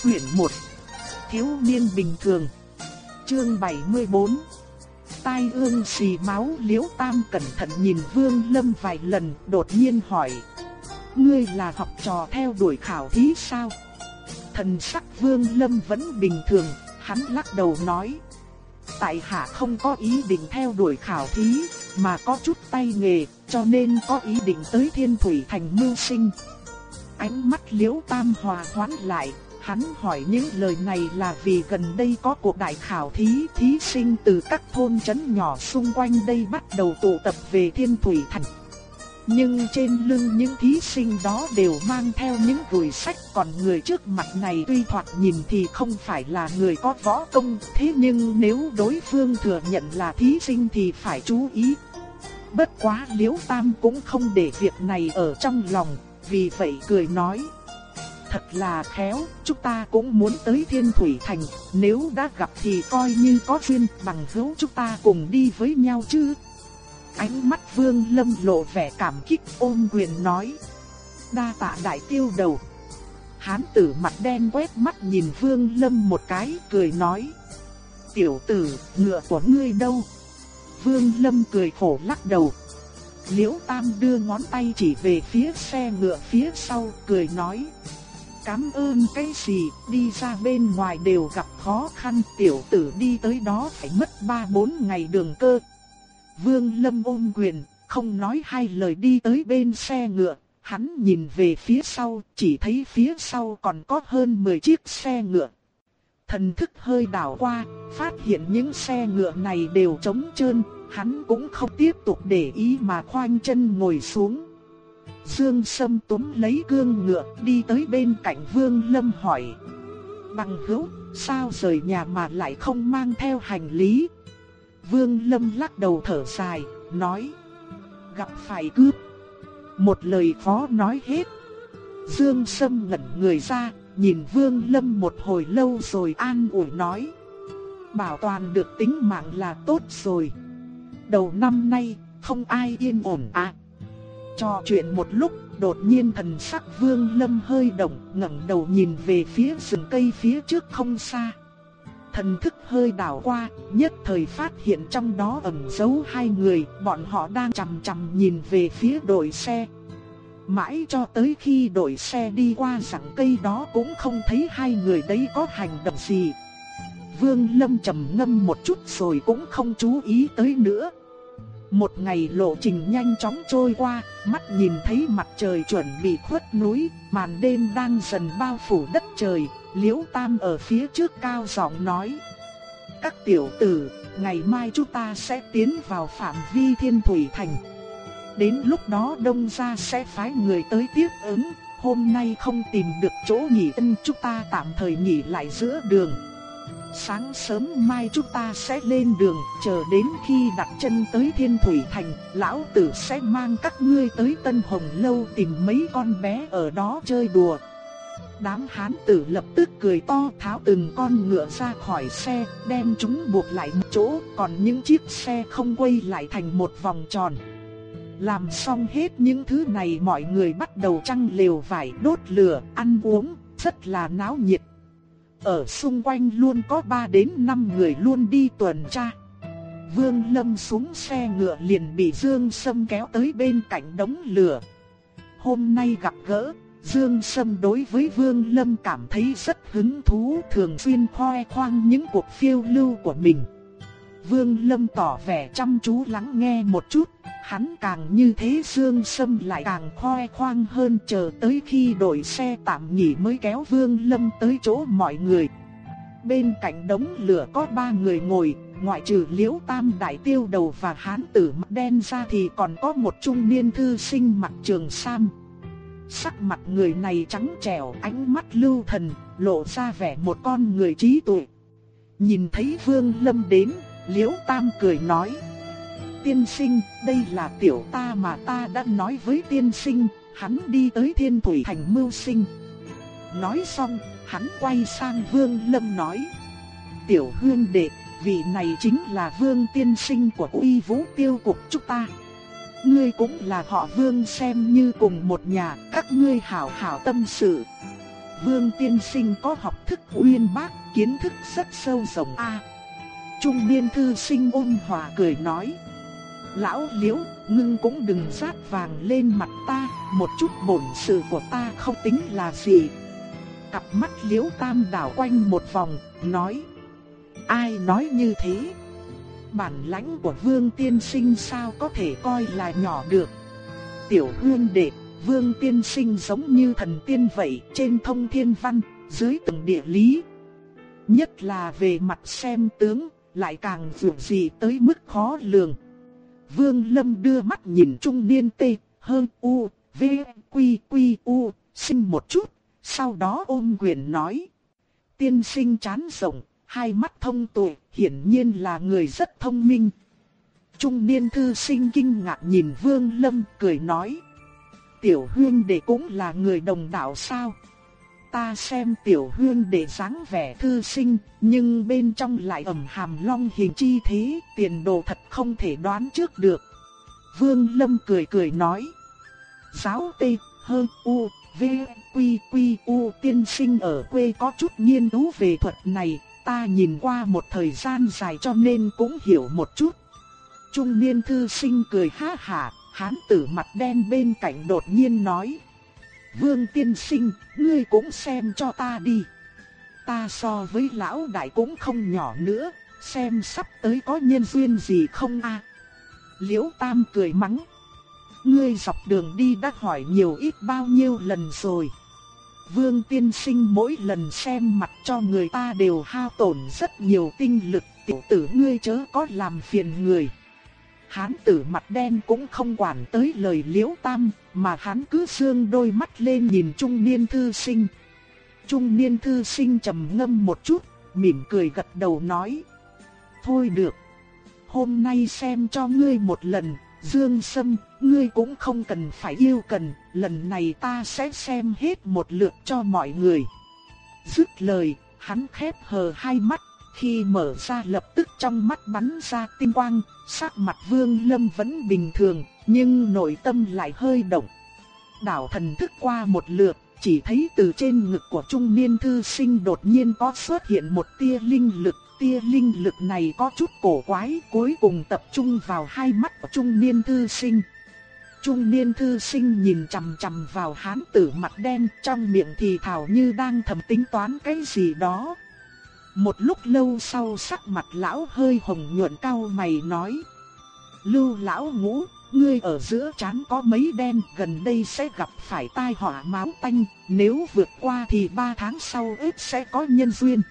Quyển 1 Thiếu niên bình thường Chương 74 tai ương xì máu liễu tam cẩn thận nhìn vương lâm vài lần đột nhiên hỏi. Ngươi là học trò theo đuổi khảo thí sao? Thần sắc vương lâm vẫn bình thường, hắn lắc đầu nói. Tại hạ không có ý định theo đuổi khảo thí, mà có chút tay nghề, cho nên có ý định tới thiên thủy thành mưu sinh. Ánh mắt liễu tam hòa hoãn lại, Hắn hỏi những lời này là vì gần đây có cuộc đại khảo thí, thí sinh từ các thôn trấn nhỏ xung quanh đây bắt đầu tụ tập về Thiên Thủy Thành. Nhưng trên lưng những thí sinh đó đều mang theo những gùi sách còn người trước mặt này tuy thoạt nhìn thì không phải là người có võ công thế nhưng nếu đối phương thừa nhận là thí sinh thì phải chú ý. Bất quá liễu tam cũng không để việc này ở trong lòng, vì vậy cười nói thật là khéo, chúng ta cũng muốn tới Thiên Thủy Thành, nếu đã gặp thì coi như có duyên bằng hữu chúng ta cùng đi với nhau chứ. Ánh mắt Vương Lâm lộ vẻ cảm kích ôm quyền nói. Đa tạ đại tiêu đầu. Hán tử mặt đen quét mắt nhìn Vương Lâm một cái cười nói. Tiểu tử, ngựa của ngươi đâu? Vương Lâm cười khổ lắc đầu. Liễu Tam đưa ngón tay chỉ về phía xe ngựa phía sau, cười nói cảm ơn cái gì, đi ra bên ngoài đều gặp khó khăn, tiểu tử đi tới đó phải mất 3-4 ngày đường cơ. Vương Lâm ôm quyền, không nói hai lời đi tới bên xe ngựa, hắn nhìn về phía sau, chỉ thấy phía sau còn có hơn 10 chiếc xe ngựa. Thần thức hơi đảo qua, phát hiện những xe ngựa này đều trống trơn, hắn cũng không tiếp tục để ý mà khoanh chân ngồi xuống. Dương Sâm túm lấy gương ngựa đi tới bên cạnh Vương Lâm hỏi. Bằng hữu, sao rời nhà mà lại không mang theo hành lý? Vương Lâm lắc đầu thở dài, nói. Gặp phải cướp. Một lời khó nói hết. Dương Sâm ngẩn người ra, nhìn Vương Lâm một hồi lâu rồi an ủi nói. Bảo toàn được tính mạng là tốt rồi. Đầu năm nay, không ai yên ổn à. Trò chuyện một lúc, đột nhiên thần sắc Vương Lâm hơi động, ngẩng đầu nhìn về phía rừng cây phía trước không xa. Thần thức hơi đảo qua, nhất thời phát hiện trong đó ẩn giấu hai người, bọn họ đang chằm chằm nhìn về phía đội xe. Mãi cho tới khi đội xe đi qua rặng cây đó cũng không thấy hai người đấy có hành động gì. Vương Lâm trầm ngâm một chút rồi cũng không chú ý tới nữa. Một ngày lộ trình nhanh chóng trôi qua, mắt nhìn thấy mặt trời chuẩn bị khuất núi, màn đêm đang dần bao phủ đất trời, Liễu Tam ở phía trước cao giọng nói: "Các tiểu tử, ngày mai chúng ta sẽ tiến vào phạm vi Thiên Thủy Thành. Đến lúc đó Đông gia sẽ phái người tới tiếp ứng, hôm nay không tìm được chỗ nghỉ ân chúng ta tạm thời nghỉ lại giữa đường." Sáng sớm mai chúng ta sẽ lên đường, chờ đến khi đặt chân tới Thiên Thủy Thành, lão tử sẽ mang các ngươi tới Tân Hồng Lâu tìm mấy con bé ở đó chơi đùa. Đám hán tử lập tức cười to tháo từng con ngựa ra khỏi xe, đem chúng buộc lại một chỗ, còn những chiếc xe không quay lại thành một vòng tròn. Làm xong hết những thứ này mọi người bắt đầu trăng lều vải đốt lửa, ăn uống, rất là náo nhiệt. Ở xung quanh luôn có 3 đến 5 người luôn đi tuần tra. Vương Lâm xuống xe ngựa liền bị Dương Sâm kéo tới bên cạnh đống lửa. Hôm nay gặp gỡ, Dương Sâm đối với Vương Lâm cảm thấy rất hứng thú thường xuyên khoe khoang những cuộc phiêu lưu của mình. Vương Lâm tỏ vẻ chăm chú lắng nghe một chút, hắn càng như thế Dương Sâm lại càng khoe khoang hơn chờ tới khi đổi xe tạm nghỉ mới kéo Vương Lâm tới chỗ mọi người. Bên cạnh đống lửa có ba người ngồi, ngoại trừ Liễu Tam Đại Tiêu Đầu và Hán Tử mặt đen ra thì còn có một trung niên thư sinh mặt trường sam. Sắc mặt người này trắng trẻo, ánh mắt lưu thần, lộ ra vẻ một con người trí tuệ. Nhìn thấy Vương Lâm đến, Liễu Tam cười nói: "Tiên sinh, đây là tiểu ta mà ta đã nói với tiên sinh, hắn đi tới Thiên Thủy Thành mưu sinh." Nói xong, hắn quay sang Vương Lâm nói: "Tiểu Hương đệ, vị này chính là Vương tiên sinh của Uy Vũ Tiêu cục chúng ta." ngươi cũng là họ Vương xem như cùng một nhà, các ngươi hảo hảo tâm sự. Vương tiên sinh có học thức uyên bác, kiến thức rất sâu rộng a. Trung niên thư sinh ôn hòa cười nói: "Lão Liễu, ngưng cũng đừng sát vàng lên mặt ta, một chút bổn sự của ta không tính là gì." Cặp mắt Liễu Tam đảo quanh một vòng, nói: "Ai nói như thế?" bản lãnh của Vương Tiên Sinh sao có thể coi là nhỏ được. Tiểu hương đệ, Vương Tiên Sinh giống như thần tiên vậy, trên thông thiên văn, dưới từng địa lý. Nhất là về mặt xem tướng, lại càng dù gì tới mức khó lường. Vương Lâm đưa mắt nhìn trung niên tê, hơn u, v, quy quy u, sinh một chút, sau đó ôm quyền nói. Tiên sinh chán rộng, hai mắt thông tuệ, hiển nhiên là người rất thông minh. Trung niên thư sinh kinh ngạc nhìn Vương Lâm cười nói. Tiểu huyên đệ cũng là người đồng đạo sao? Ta xem tiểu huyên để dáng vẻ thư sinh, nhưng bên trong lại ẩn hàm long hình chi thế, tiền đồ thật không thể đoán trước được. Vương Lâm cười cười nói. Giáo tê, hơn u, v, quy quy u tiên sinh ở quê có chút nghiên cứu về thuật này, ta nhìn qua một thời gian dài cho nên cũng hiểu một chút. Trung niên thư sinh cười ha hả, hán tử mặt đen bên cạnh đột nhiên nói. Vương tiên sinh, ngươi cũng xem cho ta đi. Ta so với lão đại cũng không nhỏ nữa, xem sắp tới có nhân duyên gì không a? Liễu Tam cười mắng. Ngươi dọc đường đi đã hỏi nhiều ít bao nhiêu lần rồi. Vương tiên sinh mỗi lần xem mặt cho người ta đều hao tổn rất nhiều tinh lực, tiểu tử ngươi chớ có làm phiền người. Hán tử mặt đen cũng không quản tới lời liễu tam, mà hắn cứ xương đôi mắt lên nhìn trung niên thư sinh. Trung niên thư sinh trầm ngâm một chút, mỉm cười gật đầu nói. Thôi được, hôm nay xem cho ngươi một lần, Dương Sâm, ngươi cũng không cần phải yêu cần, lần này ta sẽ xem hết một lượt cho mọi người. Dứt lời, hắn khép hờ hai mắt, khi mở ra lập tức trong mắt bắn ra tinh quang, sắc mặt Vương Lâm vẫn bình thường, nhưng nội tâm lại hơi động. Đảo thần thức qua một lượt, chỉ thấy từ trên ngực của trung niên thư sinh đột nhiên có xuất hiện một tia linh lực tia linh lực này có chút cổ quái, cuối cùng tập trung vào hai mắt của trung niên thư sinh. Trung niên thư sinh nhìn chằm chằm vào hán tử mặt đen, trong miệng thì thào như đang thầm tính toán cái gì đó. Một lúc lâu sau sắc mặt lão hơi hồng nhuận cao mày nói. Lưu lão ngũ, ngươi ở giữa chán có mấy đen, gần đây sẽ gặp phải tai họa máu tanh, nếu vượt qua thì ba tháng sau ít sẽ có nhân duyên.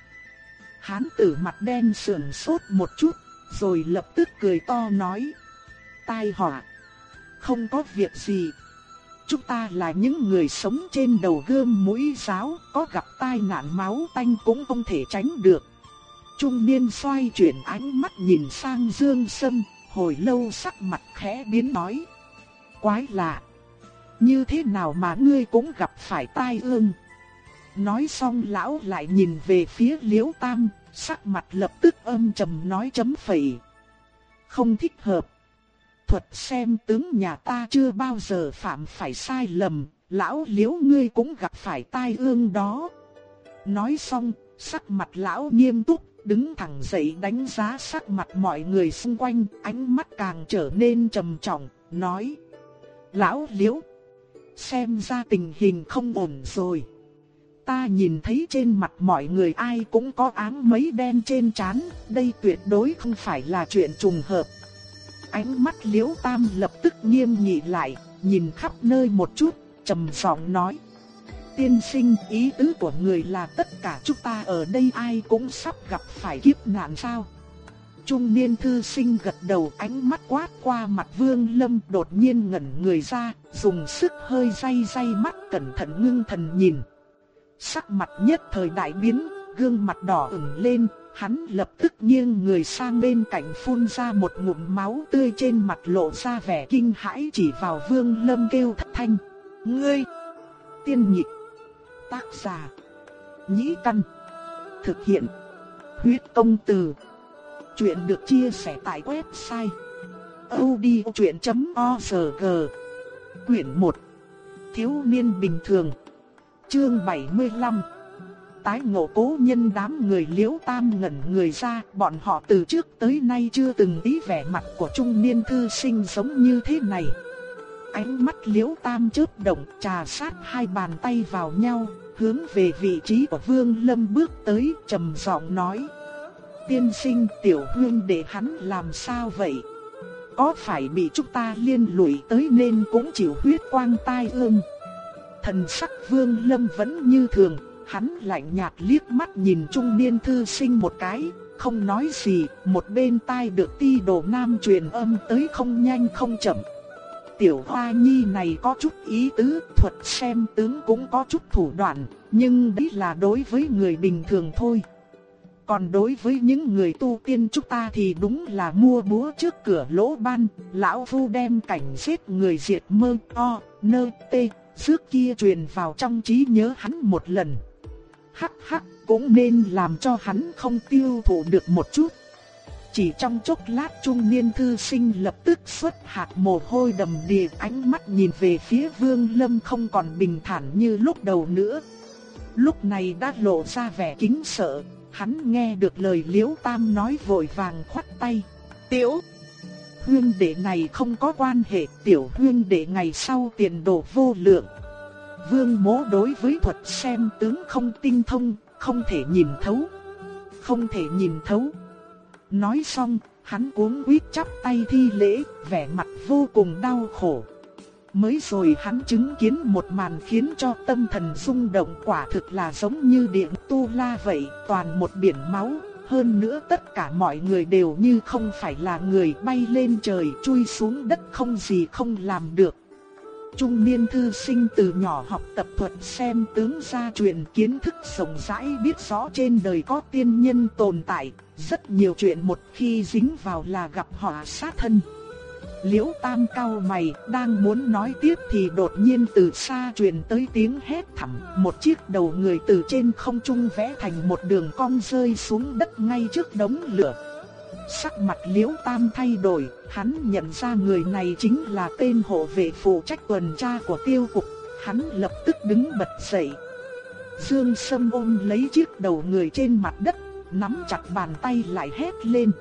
Hán tử mặt đen sườn sốt một chút, rồi lập tức cười to nói. Tai họa. Không có việc gì. Chúng ta là những người sống trên đầu gươm mũi giáo, có gặp tai nạn máu tanh cũng không thể tránh được. trung niên xoay chuyển ánh mắt nhìn sang Dương Sâm, hồi lâu sắc mặt khẽ biến nói. Quái lạ! Như thế nào mà ngươi cũng gặp phải tai ương? Nói xong lão lại nhìn về phía Liễu Tam, sắc mặt lập tức âm trầm nói chấm phẩy. Không thích hợp. Thuật xem tướng nhà ta chưa bao giờ phạm phải sai lầm, lão Liễu ngươi cũng gặp phải tai ương đó. Nói xong, sắc mặt lão nghiêm túc, đứng thẳng dậy đánh giá sắc mặt mọi người xung quanh, ánh mắt càng trở nên trầm trọng, nói: "Lão Liễu, xem ra tình hình không ổn rồi." Ta nhìn thấy trên mặt mọi người ai cũng có áng mấy đen trên trán, đây tuyệt đối không phải là chuyện trùng hợp. Ánh mắt Liễu Tam lập tức nghiêm nghị lại, nhìn khắp nơi một chút, trầm giọng nói: "Tiên sinh, ý tứ của người là tất cả chúng ta ở đây ai cũng sắp gặp phải kiếp nạn sao?" Trung niên thư sinh gật đầu ánh mắt quát qua mặt Vương Lâm đột nhiên ngẩn người ra, dùng sức hơi day day mắt cẩn thận ngưng thần nhìn. Sắc mặt nhất thời đại biến, gương mặt đỏ ửng lên, hắn lập tức nghiêng người sang bên cạnh phun ra một ngụm máu tươi trên mặt lộ ra vẻ kinh hãi chỉ vào Vương Lâm kêu thất thanh. Ngươi! Tiên nhịp! Tác giả! Nhĩ căn! Thực hiện! Huyết công từ! Chuyện được chia sẻ tại website odchuyện.org Quyển 1 Thiếu niên bình thường, Chương 75 Tái ngộ cố nhân đám người liễu tam ngẩn người ra, bọn họ từ trước tới nay chưa từng ý vẻ mặt của trung niên thư sinh giống như thế này. Ánh mắt liễu tam chớp động trà sát hai bàn tay vào nhau, hướng về vị trí của vương lâm bước tới trầm giọng nói. Tiên sinh tiểu huyên để hắn làm sao vậy? Có phải bị chúng ta liên lụy tới nên cũng chịu huyết quang tai ương? Thần sắc vương lâm vẫn như thường, hắn lạnh nhạt liếc mắt nhìn trung niên thư sinh một cái, không nói gì, một bên tai được ti đồ nam truyền âm tới không nhanh không chậm. Tiểu hoa nhi này có chút ý tứ, thuật xem tướng cũng có chút thủ đoạn, nhưng đấy là đối với người bình thường thôi. Còn đối với những người tu tiên chúng ta thì đúng là mua búa trước cửa lỗ ban, lão phu đem cảnh giết người diệt mơ o, nơ tê, Trước kia truyền vào trong trí nhớ hắn một lần. Hắc hắc, cũng nên làm cho hắn không tiêu thụ được một chút. Chỉ trong chốc lát trung niên thư sinh lập tức xuất hạt mồ hôi đầm đìa ánh mắt nhìn về phía vương lâm không còn bình thản như lúc đầu nữa. Lúc này đã lộ ra vẻ kính sợ, hắn nghe được lời liễu tam nói vội vàng khoát tay. Tiểu! huyên đệ này không có quan hệ, tiểu huyên đệ ngày sau tiền đồ vô lượng. Vương mố đối với thuật xem tướng không tinh thông, không thể nhìn thấu. Không thể nhìn thấu. Nói xong, hắn cuống quýt chắp tay thi lễ, vẻ mặt vô cùng đau khổ. Mới rồi hắn chứng kiến một màn khiến cho tâm thần rung động quả thực là giống như điện tu la vậy, toàn một biển máu, hơn nữa tất cả mọi người đều như không phải là người bay lên trời chui xuống đất không gì không làm được. Trung niên thư sinh từ nhỏ học tập thuật xem tướng gia truyền kiến thức rộng rãi biết rõ trên đời có tiên nhân tồn tại, rất nhiều chuyện một khi dính vào là gặp họa sát thân. Liễu Tam cao mày, đang muốn nói tiếp thì đột nhiên từ xa truyền tới tiếng hét thảm, một chiếc đầu người từ trên không trung vẽ thành một đường cong rơi xuống đất ngay trước đống lửa. Sắc mặt Liễu Tam thay đổi, hắn nhận ra người này chính là tên hộ vệ phụ trách tuần tra của tiêu cục, hắn lập tức đứng bật dậy. Dương Sâm ôm lấy chiếc đầu người trên mặt đất, nắm chặt bàn tay lại hét lên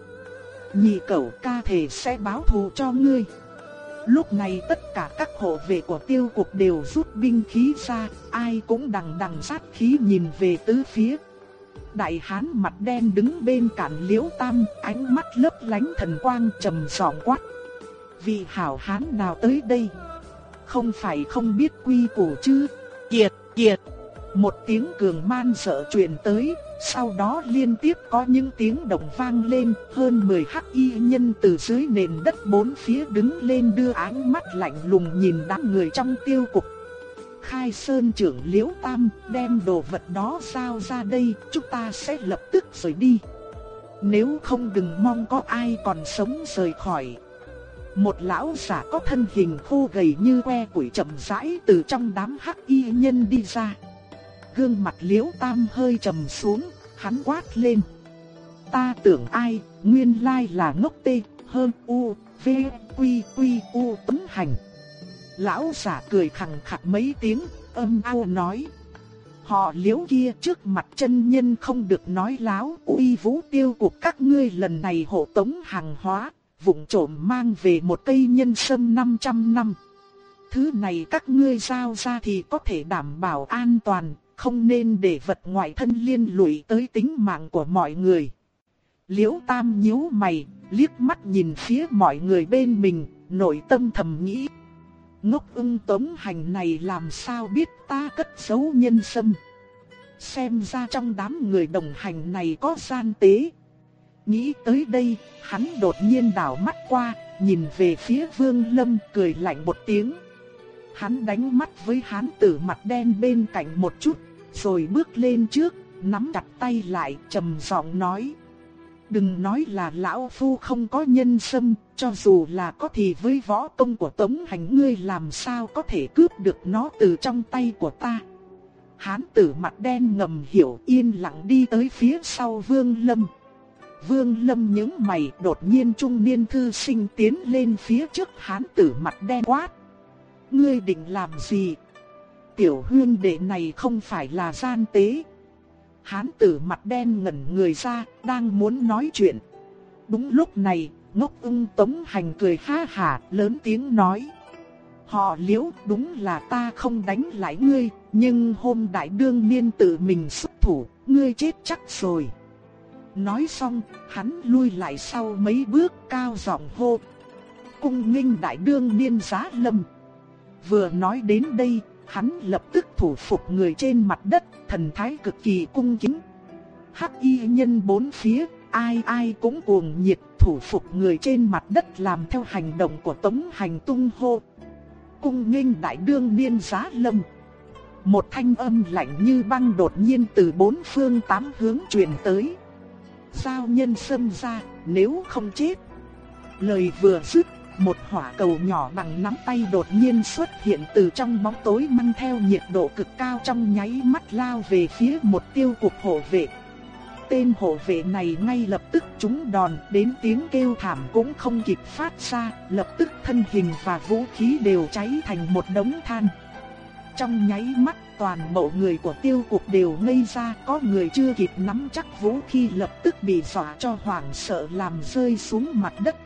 nhị cẩu ca thể sẽ báo thù cho ngươi. Lúc này tất cả các hộ vệ của tiêu cục đều rút binh khí ra, ai cũng đằng đằng sát khí nhìn về tứ phía. Đại hán mặt đen đứng bên cạnh liễu tam, ánh mắt lấp lánh thần quang trầm giọng quát. Vị hảo hán nào tới đây? Không phải không biết quy củ chứ? Kiệt, kiệt! Một tiếng cường man sợ truyền tới, sau đó liên tiếp có những tiếng động vang lên, hơn 10 hắc y nhân từ dưới nền đất bốn phía đứng lên đưa ánh mắt lạnh lùng nhìn đám người trong tiêu cục. Khai Sơn trưởng Liễu Tam đem đồ vật đó giao ra đây, chúng ta sẽ lập tức rời đi. Nếu không đừng mong có ai còn sống rời khỏi. Một lão giả có thân hình khô gầy như que củi chậm rãi từ trong đám hắc y nhân đi ra. Gương mặt liễu tam hơi trầm xuống, hắn quát lên. Ta tưởng ai, nguyên lai là ngốc tê, hơn u, v, quy quy u tấn hành. Lão giả cười khẳng khặc mấy tiếng, âm ao nói. Họ liễu kia trước mặt chân nhân không được nói láo, uy vũ tiêu của các ngươi lần này hộ tống hàng hóa, vụng trộm mang về một cây nhân sâm 500 năm. Thứ này các ngươi giao ra thì có thể đảm bảo an toàn, không nên để vật ngoại thân liên lụy tới tính mạng của mọi người. Liễu Tam nhíu mày, liếc mắt nhìn phía mọi người bên mình, nội tâm thầm nghĩ. Ngốc ưng tống hành này làm sao biết ta cất giấu nhân sâm. Xem ra trong đám người đồng hành này có gian tế. Nghĩ tới đây, hắn đột nhiên đảo mắt qua, nhìn về phía Vương Lâm cười lạnh một tiếng. Hắn đánh mắt với hán tử mặt đen bên cạnh một chút, rồi bước lên trước, nắm chặt tay lại, trầm giọng nói. Đừng nói là lão phu không có nhân sâm, cho dù là có thì với võ công của tống hành ngươi làm sao có thể cướp được nó từ trong tay của ta. Hán tử mặt đen ngầm hiểu yên lặng đi tới phía sau vương lâm. Vương lâm những mày đột nhiên trung niên thư sinh tiến lên phía trước hán tử mặt đen quát. Ngươi định làm gì? Tiểu hương đệ này không phải là gian tế. Hán tử mặt đen ngẩn người ra, đang muốn nói chuyện. Đúng lúc này, ngốc ung tống hành cười ha hà, lớn tiếng nói. Họ liễu đúng là ta không đánh lại ngươi, nhưng hôm đại đương niên tự mình xuất thủ, ngươi chết chắc rồi. Nói xong, hắn lui lại sau mấy bước cao giọng hô. Cung nghênh đại đương niên giá lâm. Vừa nói đến đây, hắn lập tức thủ phục người trên mặt đất, thần thái cực kỳ cung kính. Hắc y nhân bốn phía, ai ai cũng cuồng nhiệt thủ phục người trên mặt đất làm theo hành động của tống hành tung hô. Cung nghênh đại đương niên giá lâm. Một thanh âm lạnh như băng đột nhiên từ bốn phương tám hướng truyền tới. Giao nhân xâm ra, nếu không chết. Lời vừa dứt, một hỏa cầu nhỏ bằng nắm tay đột nhiên xuất hiện từ trong bóng tối mang theo nhiệt độ cực cao trong nháy mắt lao về phía một tiêu cục hộ vệ. Tên hộ vệ này ngay lập tức trúng đòn, đến tiếng kêu thảm cũng không kịp phát ra, lập tức thân hình và vũ khí đều cháy thành một đống than. Trong nháy mắt toàn bộ người của tiêu cục đều ngây ra, có người chưa kịp nắm chắc vũ khí lập tức bị dọa cho hoảng sợ làm rơi xuống mặt đất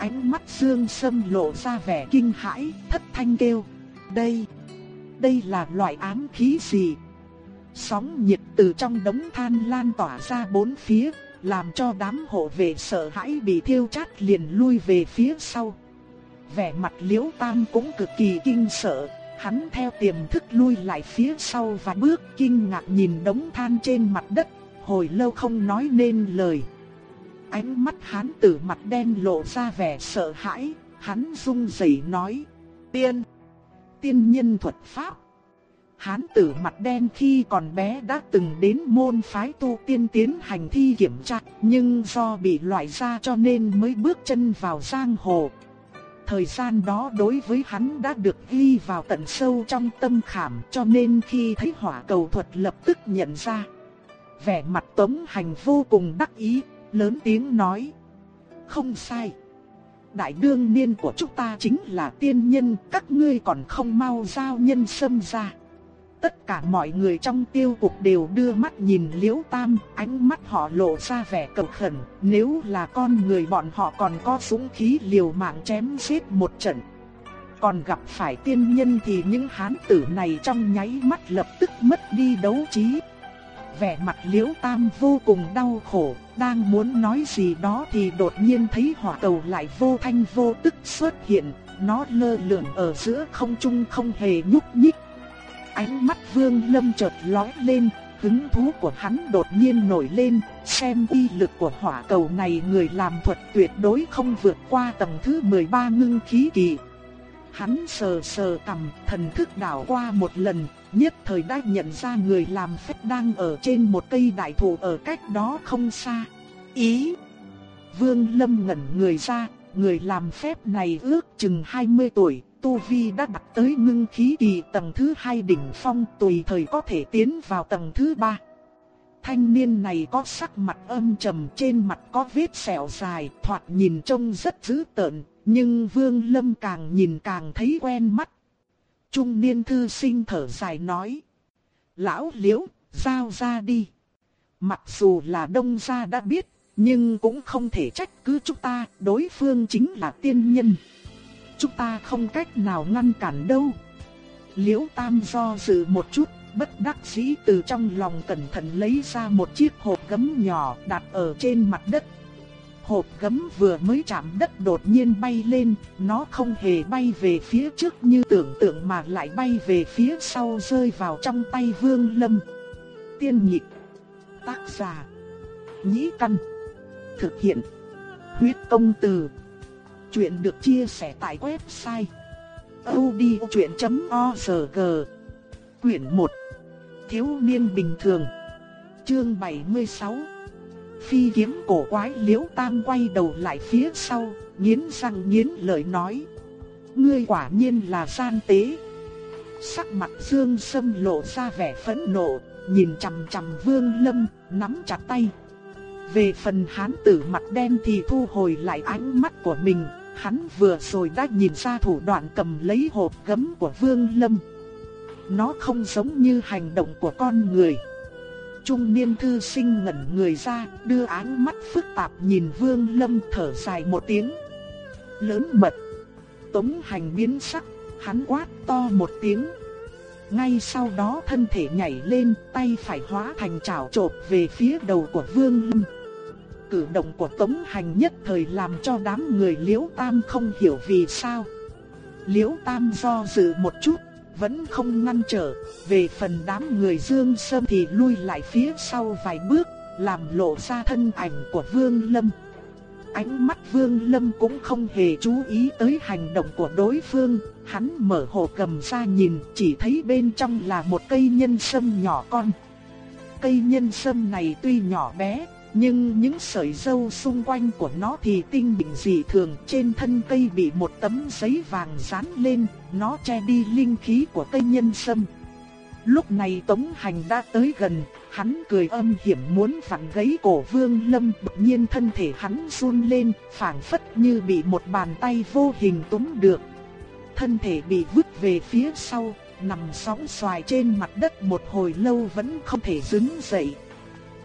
ánh mắt Dương Sâm lộ ra vẻ kinh hãi, thất thanh kêu, đây, đây là loại ám khí gì? Sóng nhiệt từ trong đống than lan tỏa ra bốn phía, làm cho đám hộ vệ sợ hãi bị thiêu chát liền lui về phía sau. Vẻ mặt liễu tam cũng cực kỳ kinh sợ, hắn theo tiềm thức lui lại phía sau và bước kinh ngạc nhìn đống than trên mặt đất, hồi lâu không nói nên lời. Ánh mắt hán tử mặt đen lộ ra vẻ sợ hãi, hắn run rẩy nói, tiên, tiên nhân thuật pháp. Hán tử mặt đen khi còn bé đã từng đến môn phái tu tiên tiến hành thi kiểm tra, nhưng do bị loại ra cho nên mới bước chân vào giang hồ. Thời gian đó đối với hắn đã được ghi vào tận sâu trong tâm khảm cho nên khi thấy hỏa cầu thuật lập tức nhận ra. Vẻ mặt tống hành vô cùng đắc ý, lớn tiếng nói. Không sai. Đại đương niên của chúng ta chính là tiên nhân, các ngươi còn không mau giao nhân xâm ra. Tất cả mọi người trong tiêu cục đều đưa mắt nhìn Liễu Tam, ánh mắt họ lộ ra vẻ cầu khẩn, nếu là con người bọn họ còn có súng khí liều mạng chém giết một trận. Còn gặp phải tiên nhân thì những hán tử này trong nháy mắt lập tức mất đi đấu trí. Vẻ mặt Liễu Tam vô cùng đau khổ, đang muốn nói gì đó thì đột nhiên thấy hỏa cầu lại vô thanh vô tức xuất hiện, nó lơ lửng ở giữa không trung không hề nhúc nhích. Ánh mắt Vương Lâm chợt lóe lên, hứng thú của hắn đột nhiên nổi lên, xem uy lực của hỏa cầu này người làm thuật tuyệt đối không vượt qua tầng thứ 13 ngưng khí kỳ. Hắn sờ sờ cầm thần thức đảo qua một lần, nhất thời đã nhận ra người làm phép đang ở trên một cây đại thụ ở cách đó không xa. Ý! Vương Lâm ngẩn người ra, người làm phép này ước chừng 20 tuổi, Tu Vi đã đạt tới ngưng khí kỳ tầng thứ hai đỉnh phong tùy thời có thể tiến vào tầng thứ ba. Thanh niên này có sắc mặt âm trầm trên mặt có vết sẹo dài thoạt nhìn trông rất dữ tợn, nhưng Vương Lâm càng nhìn càng thấy quen mắt. Trung niên thư sinh thở dài nói. Lão liễu, giao ra đi. Mặc dù là đông gia đã biết, nhưng cũng không thể trách cứ chúng ta, đối phương chính là tiên nhân. Chúng ta không cách nào ngăn cản đâu. Liễu Tam do dự một chút, bất đắc dĩ từ trong lòng cẩn thận lấy ra một chiếc hộp gấm nhỏ đặt ở trên mặt đất. Hộp gấm vừa mới chạm đất đột nhiên bay lên, nó không hề bay về phía trước như tưởng tượng mà lại bay về phía sau rơi vào trong tay Vương Lâm. Tiên nhịp, tác giả, nhĩ căn, thực hiện, huyết công từ. Chuyện được chia sẻ tại website odchuyện.org Quyển 1 Thiếu niên bình thường Chương 76 Phi kiếm cổ quái liễu tam quay đầu lại phía sau, nghiến răng nghiến lợi nói. Ngươi quả nhiên là gian tế. Sắc mặt Dương Sâm lộ ra vẻ phẫn nộ, nhìn chằm chằm Vương Lâm, nắm chặt tay. Về phần hán tử mặt đen thì thu hồi lại ánh mắt của mình, hắn vừa rồi đã nhìn ra thủ đoạn cầm lấy hộp gấm của Vương Lâm. Nó không giống như hành động của con người. Trung niên thư sinh ngẩn người ra, đưa ánh mắt phức tạp nhìn Vương Lâm thở dài một tiếng. Lớn mật. Tống hành biến sắc, hắn quát to một tiếng. Ngay sau đó thân thể nhảy lên, tay phải hóa thành chảo chộp về phía đầu của Vương Lâm. Cử động của Tống Hành nhất thời làm cho đám người Liễu Tam không hiểu vì sao. Liễu Tam do dự một chút, vẫn không ngăn trở, về phần đám người Dương Sâm thì lui lại phía sau vài bước, làm lộ ra thân ảnh của Vương Lâm. Ánh mắt Vương Lâm cũng không hề chú ý tới hành động của đối phương, hắn mở hồ cầm ra nhìn, chỉ thấy bên trong là một cây nhân sâm nhỏ con. Cây nhân sâm này tuy nhỏ bé, nhưng những sợi râu xung quanh của nó thì tinh bình dị thường, trên thân cây bị một tấm giấy vàng dán lên, nó che đi linh khí của cây nhân sâm. Lúc này Tống Hành đã tới gần, hắn cười âm hiểm muốn vặn gãy cổ Vương Lâm, bực nhiên thân thể hắn run lên, phảng phất như bị một bàn tay vô hình túm được. Thân thể bị vứt về phía sau, nằm sóng xoài trên mặt đất một hồi lâu vẫn không thể đứng dậy.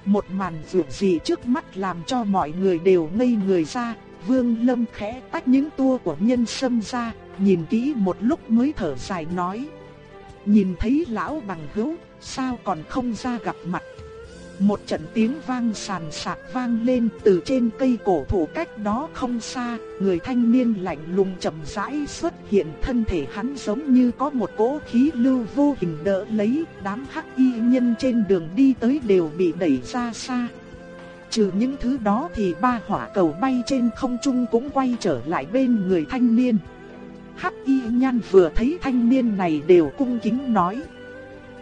Một màn rượu gì trước mắt làm cho mọi người đều ngây người ra, Vương Lâm khẽ tách những tua của nhân sâm ra, nhìn kỹ một lúc mới thở dài nói. Nhìn thấy lão bằng hữu, sao còn không ra gặp mặt. Một trận tiếng vang sàn sạc vang lên từ trên cây cổ thụ cách đó không xa, người thanh niên lạnh lùng chậm rãi xuất hiện thân thể hắn giống như có một cỗ khí lưu vô hình đỡ lấy, đám hắc y nhân trên đường đi tới đều bị đẩy ra xa. Trừ những thứ đó thì ba hỏa cầu bay trên không trung cũng quay trở lại bên người thanh niên. Hắc y nhân vừa thấy thanh niên này đều cung kính nói.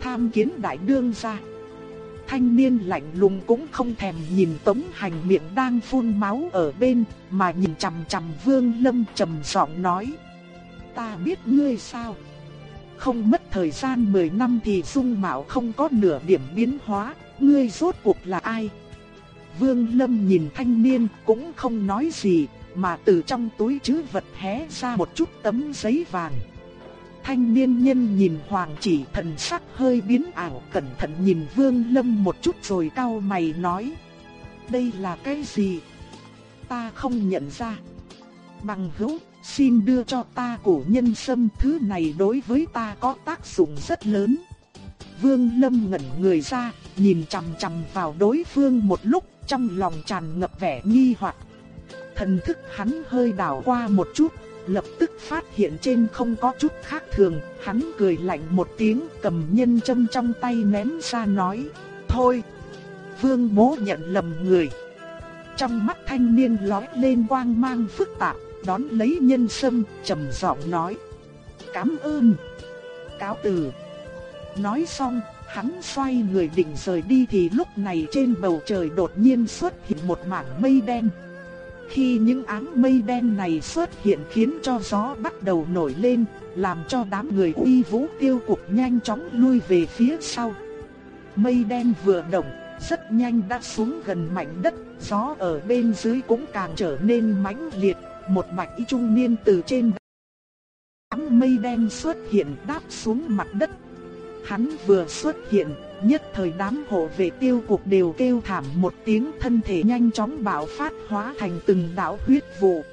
Tham kiến đại đương gia thanh niên lạnh lùng cũng không thèm nhìn Tống Hành miệng đang phun máu ở bên, mà nhìn chằm chằm Vương Lâm trầm giọng nói: "Ta biết ngươi sao? Không mất thời gian 10 năm thì dung mạo không có nửa điểm biến hóa, ngươi rốt cuộc là ai?" Vương Lâm nhìn thanh niên cũng không nói gì, mà từ trong túi trữ vật hé ra một chút tấm giấy vàng. Thanh niên nhân nhìn Hoàng chỉ thần sắc hơi biến ảo cẩn thận nhìn Vương Lâm một chút rồi cau mày nói. Đây là cái gì? Ta không nhận ra. Bằng hữu, xin đưa cho ta cổ nhân sâm thứ này đối với ta có tác dụng rất lớn. Vương Lâm ngẩn người ra, nhìn chằm chằm vào đối phương một lúc trong lòng tràn ngập vẻ nghi hoặc. Thần thức hắn hơi đảo qua một chút, lập tức phát hiện trên không có chút khác thường, hắn cười lạnh một tiếng cầm nhân châm trong tay ném ra nói, thôi, vương bố nhận lầm người. Trong mắt thanh niên lóe lên quang mang phức tạp, đón lấy nhân sâm, trầm giọng nói, cảm ơn, cáo từ. Nói xong, Hắn xoay người định rời đi thì lúc này trên bầu trời đột nhiên xuất hiện một mảng mây đen. Khi những áng mây đen này xuất hiện khiến cho gió bắt đầu nổi lên, làm cho đám người uy vũ tiêu cục nhanh chóng lui về phía sau. Mây đen vừa động, rất nhanh đã xuống gần mảnh đất, gió ở bên dưới cũng càng trở nên mãnh liệt, một mạch y trung niên từ trên đám mây đen xuất hiện đáp xuống mặt đất. Hắn vừa xuất hiện, nhất thời đám hộ vệ tiêu cục đều kêu thảm một tiếng thân thể nhanh chóng bạo phát hóa thành từng đạo huyết vụ.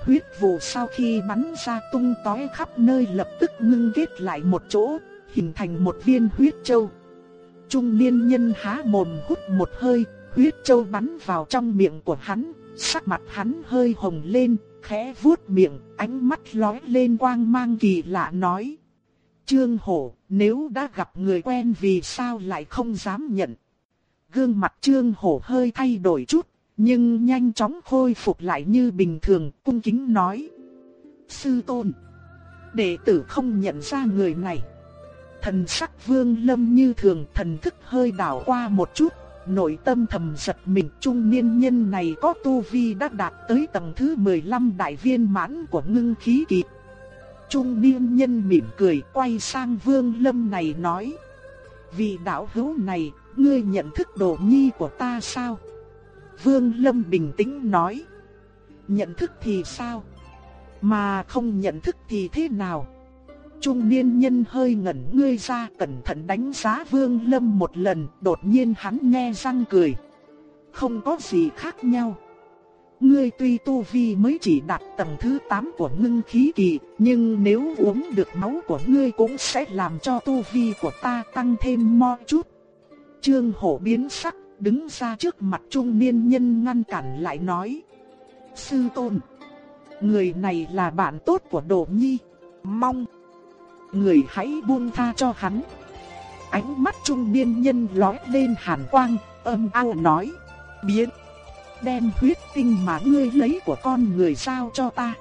Huyết vụ sau khi bắn ra tung tóe khắp nơi lập tức ngưng kết lại một chỗ, hình thành một viên huyết châu. Trung niên nhân há mồm hút một hơi, huyết châu bắn vào trong miệng của hắn, sắc mặt hắn hơi hồng lên, khẽ vuốt miệng, ánh mắt lóe lên quang mang kỳ lạ nói. Trương Hổ, nếu đã gặp người quen vì sao lại không dám nhận? Gương mặt Trương Hổ hơi thay đổi chút, nhưng nhanh chóng khôi phục lại như bình thường, cung kính nói. Sư tôn, đệ tử không nhận ra người này. Thần sắc vương lâm như thường thần thức hơi đảo qua một chút, nội tâm thầm giật mình trung niên nhân này có tu vi đã đạt tới tầng thứ 15 đại viên mãn của ngưng khí kỳ. Trung niên nhân mỉm cười quay sang vương lâm này nói. Vị đạo hữu này, ngươi nhận thức đồ nhi của ta sao? Vương lâm bình tĩnh nói. Nhận thức thì sao? Mà không nhận thức thì thế nào? Trung niên nhân hơi ngẩn ngươi ra cẩn thận đánh giá Vương Lâm một lần, đột nhiên hắn nghe răng cười. Không có gì khác nhau. Ngươi tuy tu vi mới chỉ đạt tầng thứ 8 của ngưng khí kỳ, nhưng nếu uống được máu của ngươi cũng sẽ làm cho tu vi của ta tăng thêm mo chút. Trương Hổ biến sắc, đứng ra trước mặt trung niên nhân ngăn cản lại nói. Sư tôn, người này là bạn tốt của Đỗ Nhi, mong người hãy buông tha cho hắn. Ánh mắt trung niên nhân lóe lên hàn quang, âm ao nói, biến, đem huyết tinh mà ngươi lấy của con người sao cho ta.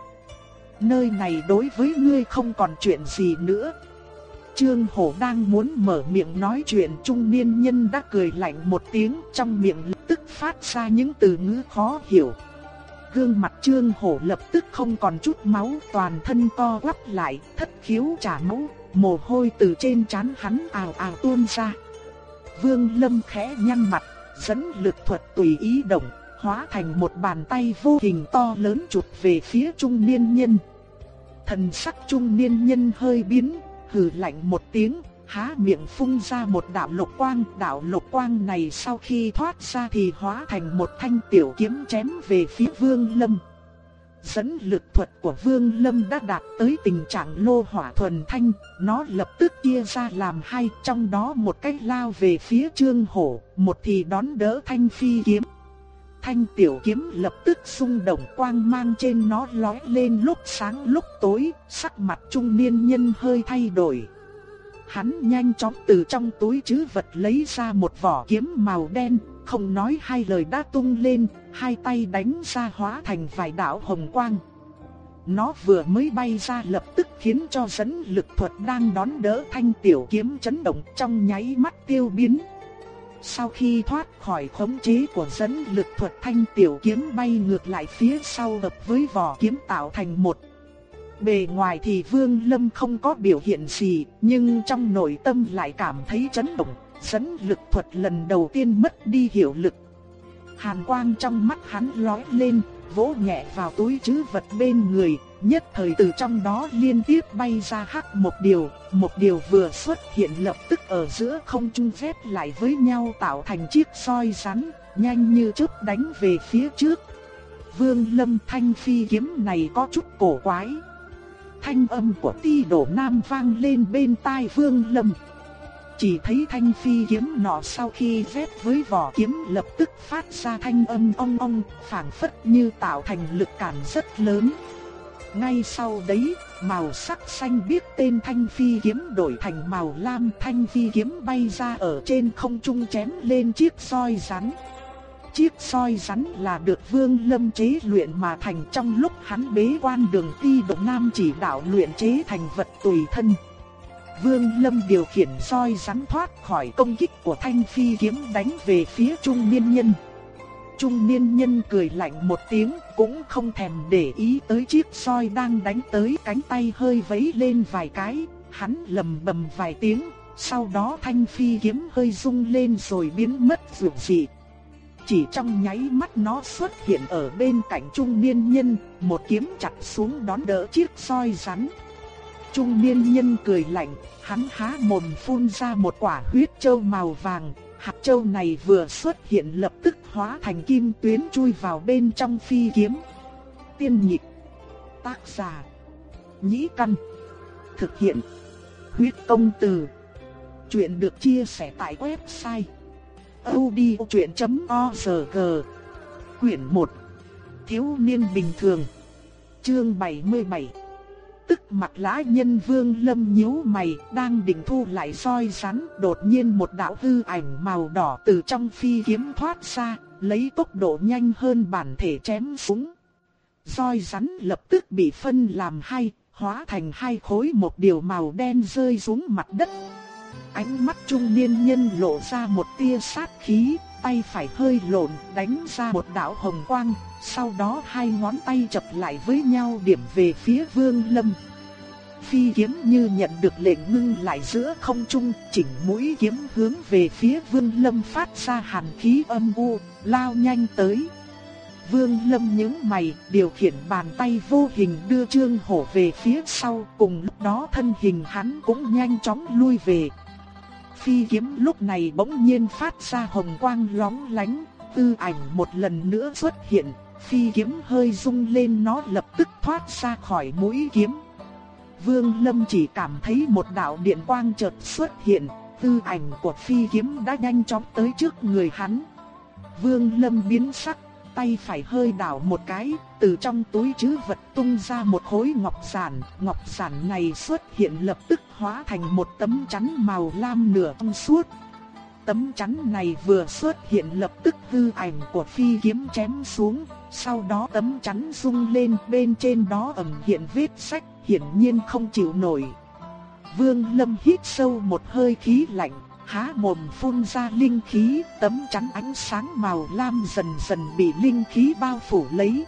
Nơi này đối với ngươi không còn chuyện gì nữa. Trương Hổ đang muốn mở miệng nói chuyện trung niên nhân đã cười lạnh một tiếng trong miệng lập tức phát ra những từ ngữ khó hiểu gương mặt trương hổ lập tức không còn chút máu toàn thân co quắp lại, thất khiếu trả máu, mồ hôi từ trên trán hắn ào ào tuôn ra. Vương Lâm khẽ nhăn mặt, dẫn lực thuật tùy ý động, hóa thành một bàn tay vô hình to lớn chụp về phía trung niên nhân. Thần sắc trung niên nhân hơi biến, hừ lạnh một tiếng, há miệng phun ra một đạo lục quang, đạo lục quang này sau khi thoát ra thì hóa thành một thanh tiểu kiếm chém về phía Vương Lâm. Dẫn lực thuật của Vương Lâm đã đạt tới tình trạng lô hỏa thuần thanh, nó lập tức chia ra làm hai, trong đó một cách lao về phía Trương Hổ, một thì đón đỡ thanh phi kiếm. Thanh tiểu kiếm lập tức xung động quang mang trên nó lóe lên lúc sáng lúc tối, sắc mặt trung niên nhân hơi thay đổi, Hắn nhanh chóng từ trong túi trữ vật lấy ra một vỏ kiếm màu đen, không nói hai lời đã tung lên, hai tay đánh ra hóa thành vài đạo hồng quang. Nó vừa mới bay ra lập tức khiến cho dẫn lực thuật đang đón đỡ thanh tiểu kiếm chấn động trong nháy mắt tiêu biến. Sau khi thoát khỏi khống chế của dẫn lực thuật thanh tiểu kiếm bay ngược lại phía sau hợp với vỏ kiếm tạo thành một Bề ngoài thì Vương Lâm không có biểu hiện gì, nhưng trong nội tâm lại cảm thấy chấn động, dẫn lực thuật lần đầu tiên mất đi hiệu lực. Hàn quang trong mắt hắn lóe lên, vỗ nhẹ vào túi chứ vật bên người, nhất thời từ trong đó liên tiếp bay ra hắc một điều, một điều vừa xuất hiện lập tức ở giữa không trung phép lại với nhau tạo thành chiếc soi rắn, nhanh như chớp đánh về phía trước. Vương Lâm Thanh phi kiếm này có chút cổ quái thanh âm của ti đổ nam vang lên bên tai vương lâm. Chỉ thấy thanh phi kiếm nọ sau khi vét với vỏ kiếm lập tức phát ra thanh âm ong ong, phảng phất như tạo thành lực cản rất lớn. Ngay sau đấy, màu sắc xanh biếc tên thanh phi kiếm đổi thành màu lam thanh phi kiếm bay ra ở trên không trung chém lên chiếc soi rắn. Chiếc soi rắn là được Vương Lâm chế luyện mà thành trong lúc hắn bế quan đường ti độ nam chỉ đạo luyện chế thành vật tùy thân. Vương Lâm điều khiển soi rắn thoát khỏi công kích của thanh phi kiếm đánh về phía trung niên nhân. Trung niên nhân cười lạnh một tiếng, cũng không thèm để ý tới chiếc soi đang đánh tới cánh tay hơi vấy lên vài cái, hắn lầm bầm vài tiếng, sau đó thanh phi kiếm hơi rung lên rồi biến mất vượt dị. Chỉ trong nháy mắt nó xuất hiện ở bên cạnh trung niên nhân, một kiếm chặt xuống đón đỡ chiếc soi rắn. Trung niên nhân cười lạnh, hắn há mồm phun ra một quả huyết châu màu vàng, hạt châu này vừa xuất hiện lập tức hóa thành kim tuyến chui vào bên trong phi kiếm. Tiên nhịp, tác giả, nhĩ căn, thực hiện, huyết công từ. Chuyện được chia sẻ tại website audiochuyện.org Quyển 1 Thiếu niên bình thường Chương 77 Tức mặt lã nhân vương lâm nhíu mày Đang định thu lại soi rắn Đột nhiên một đạo hư ảnh màu đỏ từ trong phi kiếm thoát ra Lấy tốc độ nhanh hơn bản thể chém xuống. Soi rắn lập tức bị phân làm hai Hóa thành hai khối một điều màu đen rơi xuống mặt đất. Ánh mắt trung niên nhân lộ ra một tia sát khí, tay phải hơi lộn đánh ra một đạo hồng quang, sau đó hai ngón tay chập lại với nhau điểm về phía Vương Lâm. Phi kiếm như nhận được lệnh ngưng lại giữa không trung, chỉnh mũi kiếm hướng về phía Vương Lâm phát ra hàn khí âm u, lao nhanh tới. Vương Lâm nhướng mày, điều khiển bàn tay vô hình đưa Trương Hổ về phía sau, cùng lúc đó thân hình hắn cũng nhanh chóng lui về, phi kiếm lúc này bỗng nhiên phát ra hồng quang lóng lánh, tư ảnh một lần nữa xuất hiện, phi kiếm hơi rung lên nó lập tức thoát ra khỏi mũi kiếm. Vương Lâm chỉ cảm thấy một đạo điện quang chợt xuất hiện, tư ảnh của phi kiếm đã nhanh chóng tới trước người hắn. Vương Lâm biến sắc, tay phải hơi đảo một cái, từ trong túi trữ vật tung ra một khối ngọc giản, ngọc giản này xuất hiện lập tức hóa thành một tấm chắn màu lam nửa trong suốt. Tấm chắn này vừa xuất hiện lập tức hư ảnh của phi kiếm chém xuống, sau đó tấm chắn rung lên bên trên đó ẩn hiện vết sách, hiển nhiên không chịu nổi. Vương Lâm hít sâu một hơi khí lạnh, há mồm phun ra linh khí, tấm chắn ánh sáng màu lam dần dần bị linh khí bao phủ lấy.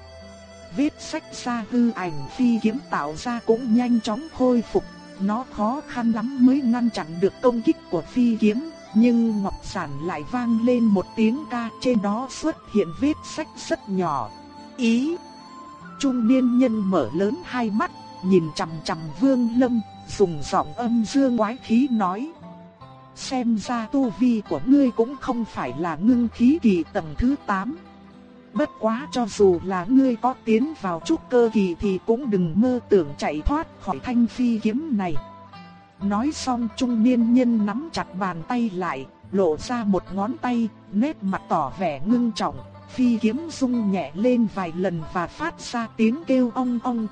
Vết sách ra hư ảnh phi kiếm tạo ra cũng nhanh chóng khôi phục, nó khó khăn lắm mới ngăn chặn được công kích của phi kiếm, nhưng ngọc sản lại vang lên một tiếng ca trên đó xuất hiện vết sách rất nhỏ. Ý! Trung niên nhân mở lớn hai mắt, nhìn chằm chằm vương lâm, dùng giọng âm dương quái khí nói. Xem ra tu vi của ngươi cũng không phải là ngưng khí kỳ tầng thứ 8. Bất quá cho dù là ngươi có tiến vào trúc cơ kỳ thì cũng đừng mơ tưởng chạy thoát khỏi thanh phi kiếm này. Nói xong trung niên nhân nắm chặt bàn tay lại, lộ ra một ngón tay, nét mặt tỏ vẻ ngưng trọng, phi kiếm rung nhẹ lên vài lần và phát ra tiếng kêu ong ong,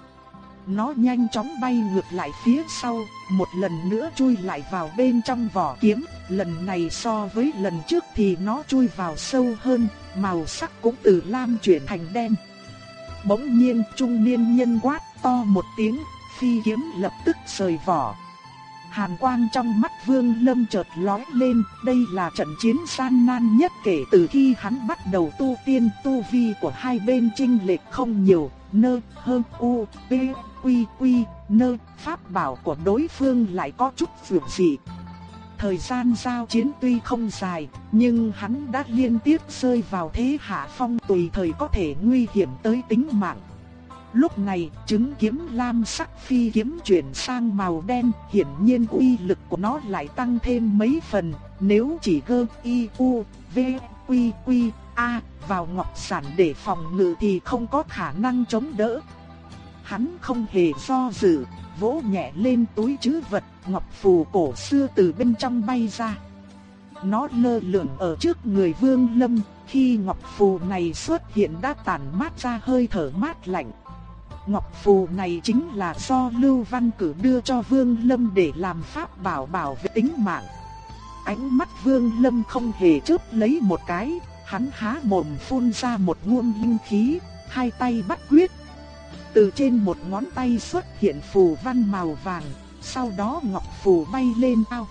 nó nhanh chóng bay ngược lại phía sau, một lần nữa chui lại vào bên trong vỏ kiếm, lần này so với lần trước thì nó chui vào sâu hơn, màu sắc cũng từ lam chuyển thành đen. Bỗng nhiên trung niên nhân quát to một tiếng, phi kiếm lập tức rời vỏ. Hàn quang trong mắt Vương Lâm chợt lóe lên, đây là trận chiến gian nan nhất kể từ khi hắn bắt đầu tu tiên, tu vi của hai bên chênh lệch không nhiều, nơ, hơn u, b quy quy, nơ, pháp bảo của đối phương lại có chút phượng dị. Thời gian giao chiến tuy không dài, nhưng hắn đã liên tiếp rơi vào thế hạ phong tùy thời có thể nguy hiểm tới tính mạng. Lúc này, chứng kiếm lam sắc phi kiếm chuyển sang màu đen, hiển nhiên uy lực của nó lại tăng thêm mấy phần, nếu chỉ gơ y u v quy quy a vào ngọc sản để phòng ngự thì không có khả năng chống đỡ. Hắn không hề do dự, vỗ nhẹ lên túi trữ vật, ngọc phù cổ xưa từ bên trong bay ra. Nó lơ lửng ở trước người Vương Lâm, khi ngọc phù này xuất hiện đã tản mát ra hơi thở mát lạnh. Ngọc phù này chính là do Lưu Văn Cử đưa cho Vương Lâm để làm pháp bảo bảo vệ tính mạng. Ánh mắt Vương Lâm không hề chớp lấy một cái, hắn há mồm phun ra một nguồn linh khí, hai tay bắt quyết. Từ trên một ngón tay xuất hiện phù văn màu vàng, sau đó ngọc phù bay lên ao.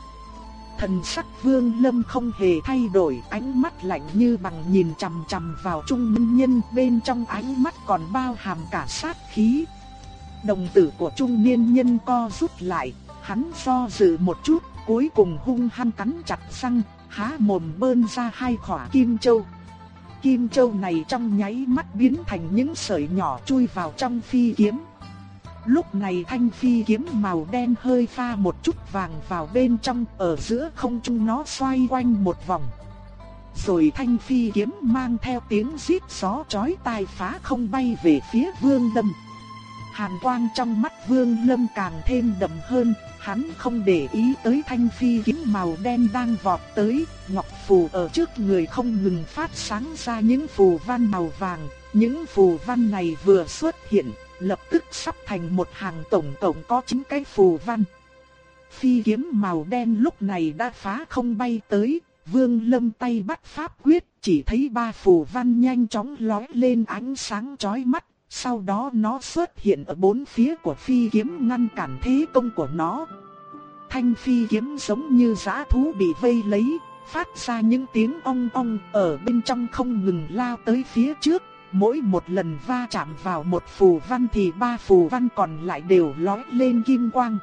Thần sắc Vương Lâm không hề thay đổi, ánh mắt lạnh như bằng nhìn chằm chằm vào trung nhân nhân, bên trong ánh mắt còn bao hàm cả sát khí. Đồng tử của trung niên nhân co rút lại, hắn do dự một chút, cuối cùng hung hăng cắn chặt răng, há mồm bơn ra hai khỏa kim châu. Kim châu này trong nháy mắt biến thành những sợi nhỏ chui vào trong phi kiếm. Lúc này thanh phi kiếm màu đen hơi pha một chút vàng vào bên trong, ở giữa không trung nó xoay quanh một vòng. Rồi thanh phi kiếm mang theo tiếng rít gió chói tai phá không bay về phía Vương đâm. Hàn quang trong mắt Vương Lâm càng thêm đậm hơn, hắn không để ý tới thanh phi kiếm màu đen đang vọt tới, ngọc phù ở trước người không ngừng phát sáng ra những phù văn màu vàng, những phù văn này vừa xuất hiện, lập tức sắp thành một hàng tổng tổng có 9 cái phù văn. Phi kiếm màu đen lúc này đã phá không bay tới, Vương Lâm tay bắt pháp quyết, chỉ thấy ba phù văn nhanh chóng lói lên ánh sáng chói mắt, sau đó nó xuất hiện ở bốn phía của phi kiếm ngăn cản thế công của nó. Thanh phi kiếm giống như giã thú bị vây lấy, phát ra những tiếng ong ong ở bên trong không ngừng lao tới phía trước. Mỗi một lần va chạm vào một phù văn thì ba phù văn còn lại đều lói lên kim quang.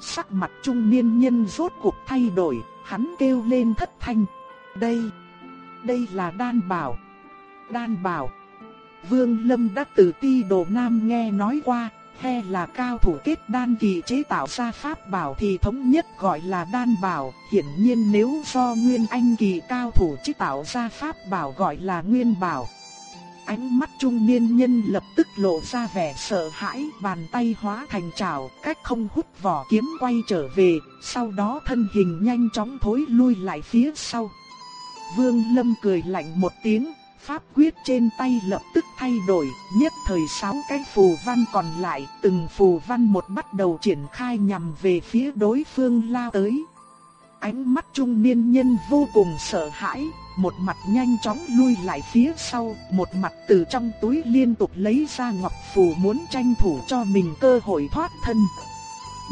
Sắc mặt trung niên nhân rốt cuộc thay đổi, hắn kêu lên thất thanh. Đây, đây là đan bảo. Đan bảo. Vương Lâm đã từ ti đồ nam nghe nói qua, he là cao thủ kết đan kỳ chế tạo ra pháp bảo thì thống nhất gọi là đan bảo, hiển nhiên nếu do nguyên anh kỳ cao thủ chế tạo ra pháp bảo gọi là nguyên bảo. Ánh mắt trung niên nhân lập tức lộ ra vẻ sợ hãi, bàn tay hóa thành trảo, cách không hút vỏ kiếm quay trở về, sau đó thân hình nhanh chóng thối lui lại phía sau. Vương Lâm cười lạnh một tiếng, pháp quyết trên tay lập tức thay đổi, nhất thời sáu cái phù văn còn lại, từng phù văn một bắt đầu triển khai nhằm về phía đối phương lao tới. Ánh mắt trung niên nhân vô cùng sợ hãi, một mặt nhanh chóng lui lại phía sau, một mặt từ trong túi liên tục lấy ra ngọc phù muốn tranh thủ cho mình cơ hội thoát thân.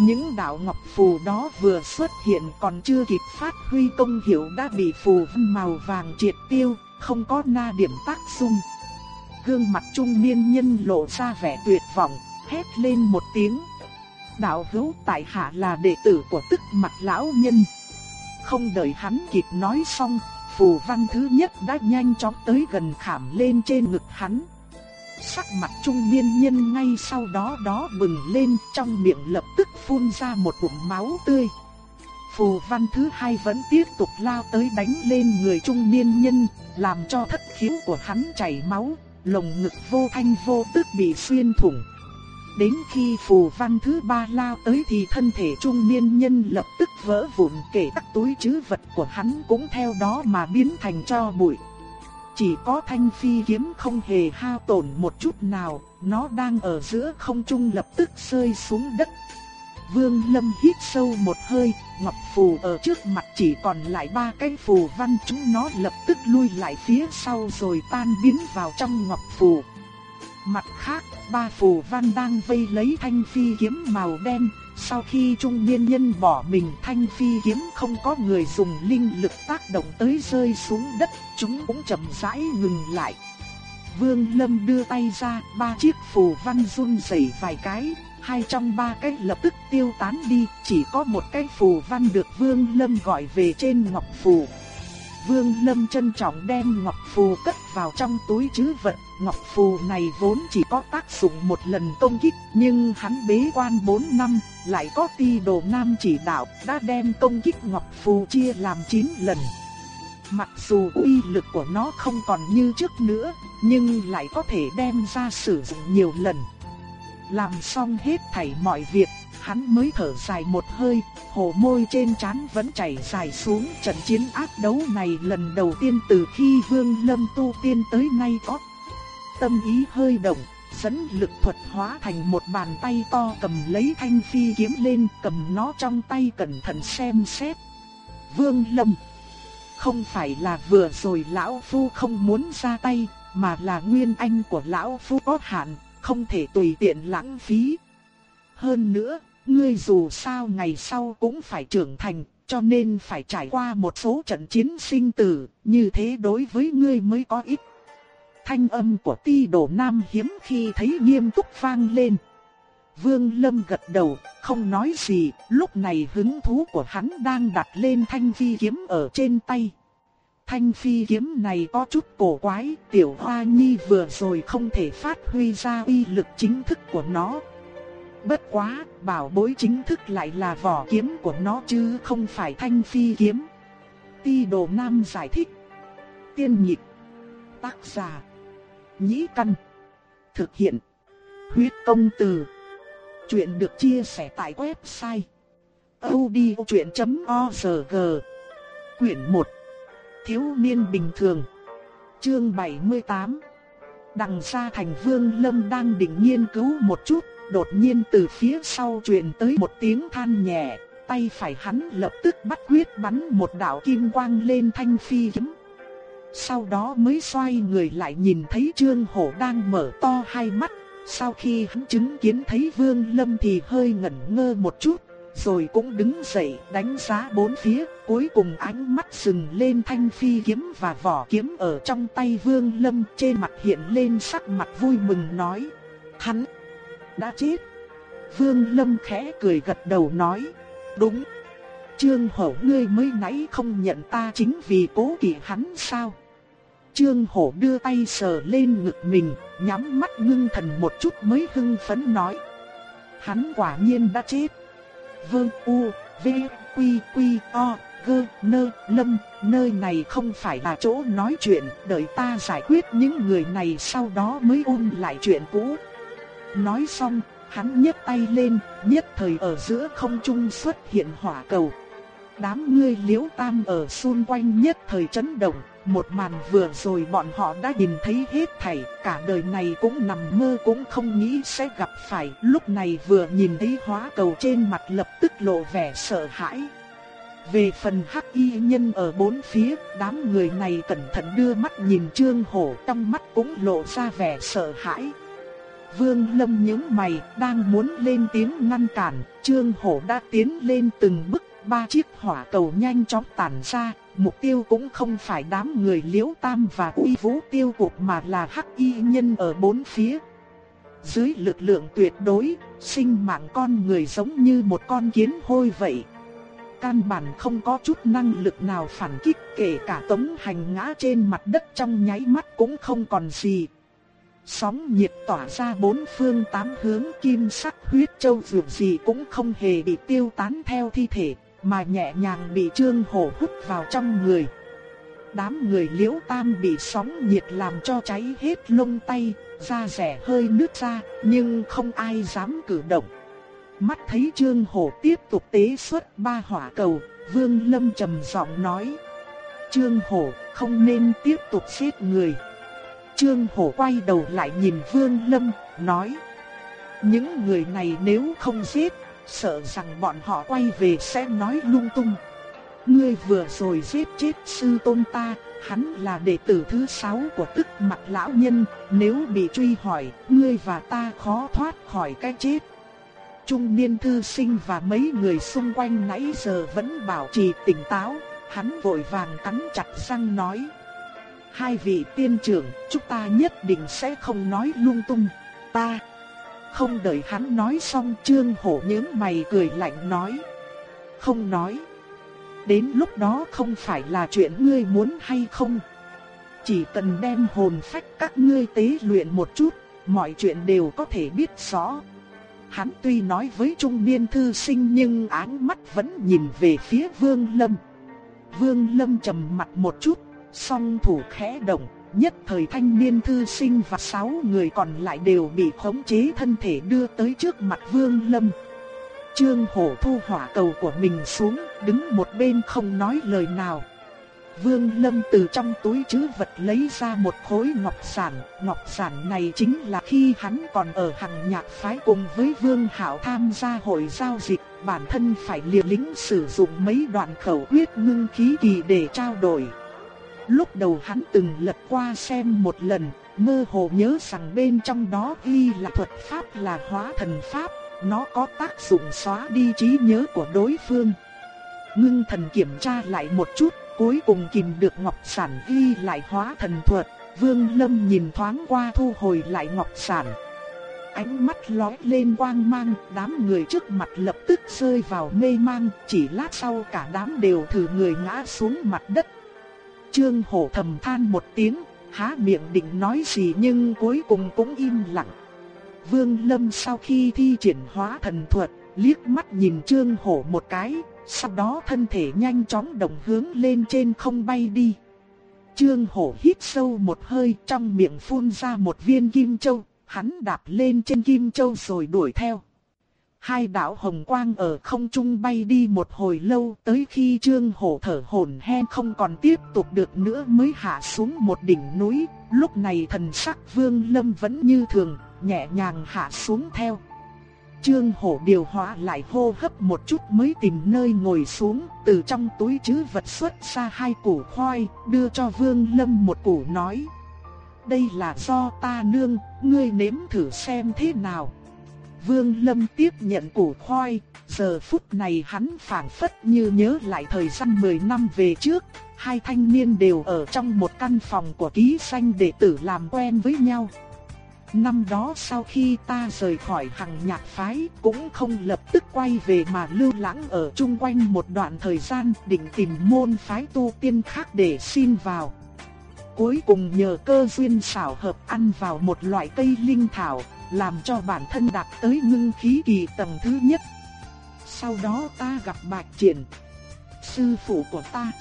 Những đạo ngọc phù đó vừa xuất hiện còn chưa kịp phát huy công hiệu đã bị phù văn màu vàng triệt tiêu, không có na điểm tác dụng. Gương mặt trung niên nhân lộ ra vẻ tuyệt vọng, hét lên một tiếng. Đạo hữu tại hạ là đệ tử của tức mặt lão nhân. Không đợi hắn kịp nói xong, phù văn thứ nhất đã nhanh chóng tới gần khảm lên trên ngực hắn. Sắc mặt trung niên nhân ngay sau đó đó bừng lên trong miệng lập tức phun ra một bụng máu tươi. Phù văn thứ hai vẫn tiếp tục lao tới đánh lên người trung niên nhân, làm cho thất khiếu của hắn chảy máu, lồng ngực vô thanh vô tức bị xuyên thủng. Đến khi phù văn thứ ba lao tới thì thân thể trung niên nhân lập tức vỡ vụn kể các túi chứ vật của hắn cũng theo đó mà biến thành cho bụi. Chỉ có thanh phi kiếm không hề hao tổn một chút nào, nó đang ở giữa không trung lập tức rơi xuống đất. Vương Lâm hít sâu một hơi, ngọc phù ở trước mặt chỉ còn lại ba cái phù văn chúng nó lập tức lui lại phía sau rồi tan biến vào trong ngọc phù. Mặt khác, ba phù văn đang vây lấy thanh phi kiếm màu đen, sau khi trung niên nhân bỏ mình thanh phi kiếm không có người dùng linh lực tác động tới rơi xuống đất, chúng cũng chậm rãi ngừng lại. Vương Lâm đưa tay ra, ba chiếc phù văn run rẩy vài cái, hai trong ba cái lập tức tiêu tán đi, chỉ có một cái phù văn được Vương Lâm gọi về trên ngọc phù. Vương Lâm trân trọng đem ngọc phù cất vào trong túi trữ vật. Ngọc phù này vốn chỉ có tác dụng một lần công kích, nhưng hắn bế quan 4 năm, lại có ti đồ nam chỉ đạo, đã đem công kích ngọc phù chia làm 9 lần. Mặc dù uy lực của nó không còn như trước nữa, nhưng lại có thể đem ra sử dụng nhiều lần. Làm xong hết thảy mọi việc, hắn mới thở dài một hơi, hồ môi trên trán vẫn chảy dài xuống. Trận chiến ác đấu này lần đầu tiên từ khi Vương Lâm tu tiên tới nay có. Tâm ý hơi động, dẫn lực thuật hóa thành một bàn tay to cầm lấy thanh phi kiếm lên, cầm nó trong tay cẩn thận xem xét. Vương Lâm Không phải là vừa rồi lão phu không muốn ra tay, mà là nguyên anh của lão phu có hạn, không thể tùy tiện lãng phí. Hơn nữa, ngươi dù sao ngày sau cũng phải trưởng thành, cho nên phải trải qua một số trận chiến sinh tử, như thế đối với ngươi mới có ích. Thanh âm của ti đồ nam hiếm khi thấy nghiêm túc vang lên. Vương Lâm gật đầu, không nói gì, lúc này hứng thú của hắn đang đặt lên thanh phi kiếm ở trên tay. Thanh phi kiếm này có chút cổ quái, tiểu hoa nhi vừa rồi không thể phát huy ra uy lực chính thức của nó. Bất quá, bảo bối chính thức lại là vỏ kiếm của nó chứ không phải thanh phi kiếm. Ti đồ nam giải thích. Tiên nhịp. Tác giả. Nhĩ căn. Thực hiện. Huyết công từ. Chuyện được chia sẻ tại website. odchuyện.org Quyển 1 Thiếu niên bình thường. Chương 78 Đằng xa thành vương lâm đang định nghiên cứu một chút Đột nhiên từ phía sau truyền tới một tiếng than nhẹ Tay phải hắn lập tức bắt quyết bắn một đạo kim quang lên thanh phi kiếm. Sau đó mới xoay người lại nhìn thấy Trương Hổ đang mở to hai mắt sau khi hắn chứng kiến thấy Vương Lâm thì hơi ngẩn ngơ một chút, rồi cũng đứng dậy đánh giá bốn phía, cuối cùng ánh mắt dừng lên thanh phi kiếm và vỏ kiếm ở trong tay Vương Lâm trên mặt hiện lên sắc mặt vui mừng nói, hắn đã chết. Vương Lâm khẽ cười gật đầu nói, đúng, Trương Hổ ngươi mới nãy không nhận ta chính vì cố kỵ hắn sao? Trương Hổ đưa tay sờ lên ngực mình, nhắm mắt ngưng thần một chút mới hưng phấn nói. Hắn quả nhiên đã chết. Vương U, V, Quy, Quy, O, G, Nơ, Lâm, nơi này không phải là chỗ nói chuyện, đợi ta giải quyết những người này sau đó mới ôn lại chuyện cũ. Nói xong, hắn nhấc tay lên, nhất thời ở giữa không trung xuất hiện hỏa cầu. Đám ngươi liễu tam ở xung quanh nhất thời chấn động, một màn vừa rồi bọn họ đã nhìn thấy hết thảy, cả đời này cũng nằm mơ cũng không nghĩ sẽ gặp phải, lúc này vừa nhìn thấy hóa cầu trên mặt lập tức lộ vẻ sợ hãi. Về phần hắc y nhân ở bốn phía, đám người này cẩn thận đưa mắt nhìn Trương Hổ trong mắt cũng lộ ra vẻ sợ hãi. Vương Lâm nhướng mày, đang muốn lên tiếng ngăn cản, Trương Hổ đã tiến lên từng bước, ba chiếc hỏa cầu nhanh chóng tản ra, mục tiêu cũng không phải đám người liễu tam và uy vũ tiêu cục mà là hắc y nhân ở bốn phía. Dưới lực lượng tuyệt đối, sinh mạng con người giống như một con kiến hôi vậy. Căn bản không có chút năng lực nào phản kích kể cả tống hành ngã trên mặt đất trong nháy mắt cũng không còn gì. Sóng nhiệt tỏa ra bốn phương tám hướng kim sắc huyết châu vượt gì cũng không hề bị tiêu tán theo thi thể mà nhẹ nhàng bị Trương Hổ hút vào trong người. Đám người liễu tam bị sóng nhiệt làm cho cháy hết lông tay, da rẻ hơi nứt ra, nhưng không ai dám cử động. Mắt thấy Trương Hổ tiếp tục tế xuất ba hỏa cầu, Vương Lâm trầm giọng nói. Trương Hổ không nên tiếp tục giết người. Trương Hổ quay đầu lại nhìn Vương Lâm, nói. Những người này nếu không giết, sợ rằng bọn họ quay về sẽ nói lung tung. Ngươi vừa rồi giết chết sư tôn ta, hắn là đệ tử thứ sáu của tức mặt lão nhân, nếu bị truy hỏi, ngươi và ta khó thoát khỏi cái chết. Trung niên thư sinh và mấy người xung quanh nãy giờ vẫn bảo trì tỉnh táo, hắn vội vàng cắn chặt răng nói. Hai vị tiên trưởng, chúng ta nhất định sẽ không nói lung tung, ta... Không đợi hắn nói xong Trương Hổ nhướng mày cười lạnh nói. Không nói. Đến lúc đó không phải là chuyện ngươi muốn hay không. Chỉ cần đem hồn phách các ngươi tế luyện một chút, mọi chuyện đều có thể biết rõ. Hắn tuy nói với trung niên thư sinh nhưng áng mắt vẫn nhìn về phía Vương Lâm. Vương Lâm trầm mặt một chút, song thủ khẽ động, nhất thời thanh niên thư sinh và sáu người còn lại đều bị khống chế thân thể đưa tới trước mặt Vương Lâm. Trương Hổ thu hỏa cầu của mình xuống, đứng một bên không nói lời nào. Vương Lâm từ trong túi trữ vật lấy ra một khối ngọc sản, ngọc sản này chính là khi hắn còn ở hàng nhạc phái cùng với Vương hảo tham gia hội giao dịch, bản thân phải liều lĩnh sử dụng mấy đoạn khẩu quyết ngưng khí kỳ để trao đổi. Lúc đầu hắn từng lật qua xem một lần, mơ hồ nhớ rằng bên trong đó ghi là thuật pháp là hóa thần pháp, nó có tác dụng xóa đi trí nhớ của đối phương. Ngưng thần kiểm tra lại một chút, cuối cùng kìm được ngọc sản ghi lại hóa thần thuật. Vương Lâm nhìn thoáng qua thu hồi lại ngọc sản. Ánh mắt lóe lên quang mang, đám người trước mặt lập tức rơi vào mê mang, chỉ lát sau cả đám đều thử người ngã xuống mặt đất. Trương Hổ thầm than một tiếng, há miệng định nói gì nhưng cuối cùng cũng im lặng. Vương Lâm sau khi thi triển hóa thần thuật, liếc mắt nhìn Trương Hổ một cái, sau đó thân thể nhanh chóng đồng hướng lên trên không bay đi. Trương Hổ hít sâu một hơi trong miệng phun ra một viên kim châu, hắn đạp lên trên kim châu rồi đuổi theo. Hai đạo hồng quang ở không trung bay đi một hồi lâu tới khi Trương Hổ thở hổn hển không còn tiếp tục được nữa mới hạ xuống một đỉnh núi. Lúc này thần sắc Vương Lâm vẫn như thường, nhẹ nhàng hạ xuống theo. Trương Hổ điều hóa lại hô hấp một chút mới tìm nơi ngồi xuống, từ trong túi chứ vật xuất ra hai củ khoai, đưa cho Vương Lâm một củ nói. Đây là do ta nương, ngươi nếm thử xem thế nào. Vương Lâm tiếp nhận củ khoai, giờ phút này hắn phảng phất như nhớ lại thời gian 10 năm về trước, hai thanh niên đều ở trong một căn phòng của ký sanh đệ tử làm quen với nhau. Năm đó sau khi ta rời khỏi hằng nhạc phái cũng không lập tức quay về mà lưu lãng ở chung quanh một đoạn thời gian định tìm môn phái tu tiên khác để xin vào. Cuối cùng nhờ cơ duyên xảo hợp ăn vào một loại cây linh thảo, làm cho bản thân đạt tới ngưng khí kỳ tầng thứ nhất. Sau đó ta gặp Bạch Triển, sư phụ của ta.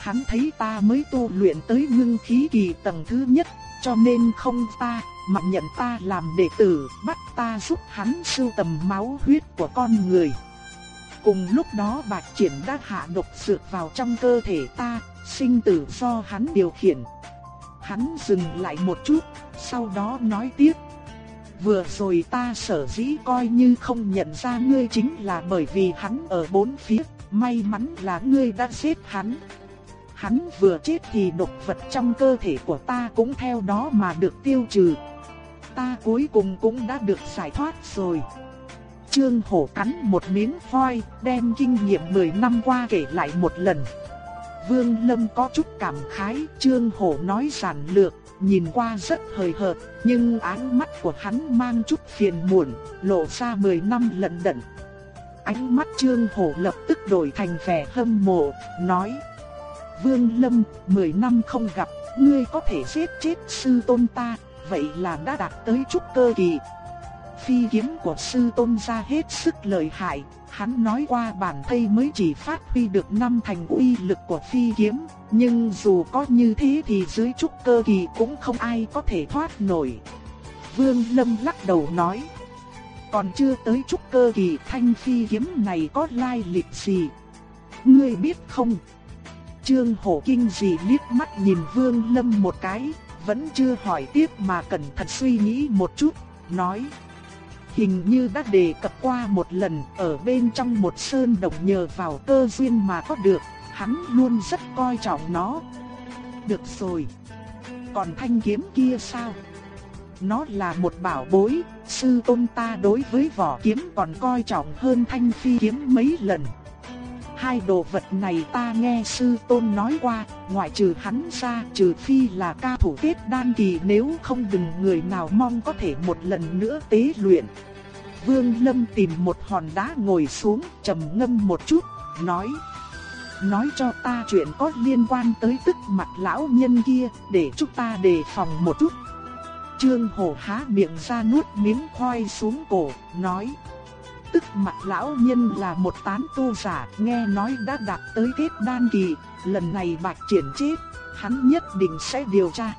Hắn thấy ta mới tu luyện tới ngưng khí kỳ tầng thứ nhất, cho nên không ta mà nhận ta làm đệ tử, bắt ta giúp hắn sưu tầm máu huyết của con người. Cùng lúc đó Bạch Triển đã hạ độc dược vào trong cơ thể ta, sinh tử do hắn điều khiển. Hắn dừng lại một chút, sau đó nói tiếp. Vừa rồi ta sở dĩ coi như không nhận ra ngươi chính là bởi vì hắn ở bốn phía, may mắn là ngươi đã giết hắn. Hắn vừa chết thì độc vật trong cơ thể của ta cũng theo đó mà được tiêu trừ ta cuối cùng cũng đã được giải thoát rồi. Trương Hổ cắn một miếng phoi, đem kinh nghiệm 10 năm qua kể lại một lần. Vương Lâm có chút cảm khái, Trương Hổ nói giản lược, nhìn qua rất hời hợt, nhưng ánh mắt của hắn mang chút phiền muộn, lộ ra 10 năm lận đận. Ánh mắt Trương Hổ lập tức đổi thành vẻ hâm mộ, nói: "Vương Lâm, 10 năm không gặp, ngươi có thể giết chết sư tôn ta, vậy là đã đạt tới chút cơ kỳ. Phi kiếm của sư tôn ra hết sức lợi hại, hắn nói qua bản thây mới chỉ phát huy được năm thành uy lực của phi kiếm, nhưng dù có như thế thì dưới trúc cơ kỳ cũng không ai có thể thoát nổi. Vương Lâm lắc đầu nói, còn chưa tới trúc cơ kỳ thanh phi kiếm này có lai lịch gì? Ngươi biết không? Trương Hổ Kinh gì liếc mắt nhìn Vương Lâm một cái, vẫn chưa hỏi tiếp mà cẩn thận suy nghĩ một chút, nói. Hình như đã đề cập qua một lần ở bên trong một sơn động nhờ vào cơ duyên mà có được, hắn luôn rất coi trọng nó. Được rồi. Còn thanh kiếm kia sao? Nó là một bảo bối, sư tôn ta đối với vỏ kiếm còn coi trọng hơn thanh phi kiếm mấy lần. Hai đồ vật này ta nghe sư tôn nói qua, ngoại trừ hắn ra, trừ phi là ca thủ kết đan kỳ nếu không đừng người nào mong có thể một lần nữa tế luyện. Vương Lâm tìm một hòn đá ngồi xuống, trầm ngâm một chút, nói: "Nói cho ta chuyện có liên quan tới tức mặt lão nhân kia, để chúng ta đề phòng một chút." Trương Hổ há miệng ra nuốt miếng khoai xuống cổ, nói: tức mặt lão nhân là một tán tu giả, nghe nói đã đạt tới kết đan kỳ, lần này bạch triển chết, hắn nhất định sẽ điều tra.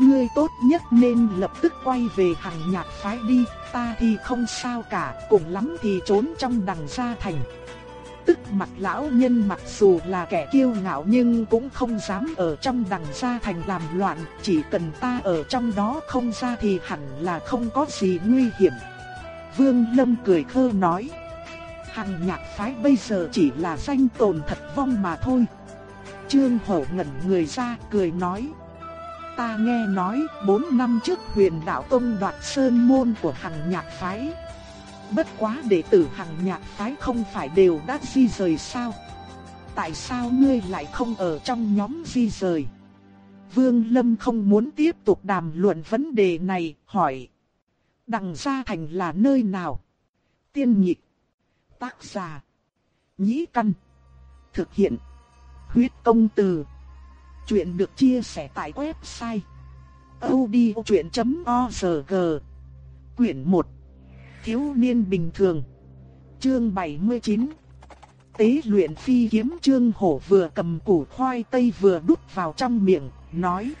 Ngươi tốt nhất nên lập tức quay về hàng nhạc phái đi, ta thì không sao cả, cùng lắm thì trốn trong đằng gia thành. Tức mặt lão nhân mặc dù là kẻ kiêu ngạo nhưng cũng không dám ở trong đằng gia thành làm loạn, chỉ cần ta ở trong đó không ra thì hẳn là không có gì nguy hiểm. Vương Lâm cười khơ nói. Hằng nhạc phái bây giờ chỉ là danh tồn thật vong mà thôi. Trương Hổ ngẩn người ra cười nói. Ta nghe nói 4 năm trước huyền đạo tông đoạt sơn môn của hằng nhạc phái. Bất quá đệ tử hằng nhạc phái không phải đều đã di rời sao? Tại sao ngươi lại không ở trong nhóm di rời? Vương Lâm không muốn tiếp tục đàm luận vấn đề này, hỏi. Đằng Gia Thành là nơi nào? Tiên nhịp. Tác giả. Nhĩ căn. Thực hiện. Huyết công từ. Chuyện được chia sẻ tại website. odchuyện.org Quyển 1 Thiếu niên bình thường Chương 79 Tế luyện phi kiếm trương hổ vừa cầm củ khoai tây vừa đút vào trong miệng, nói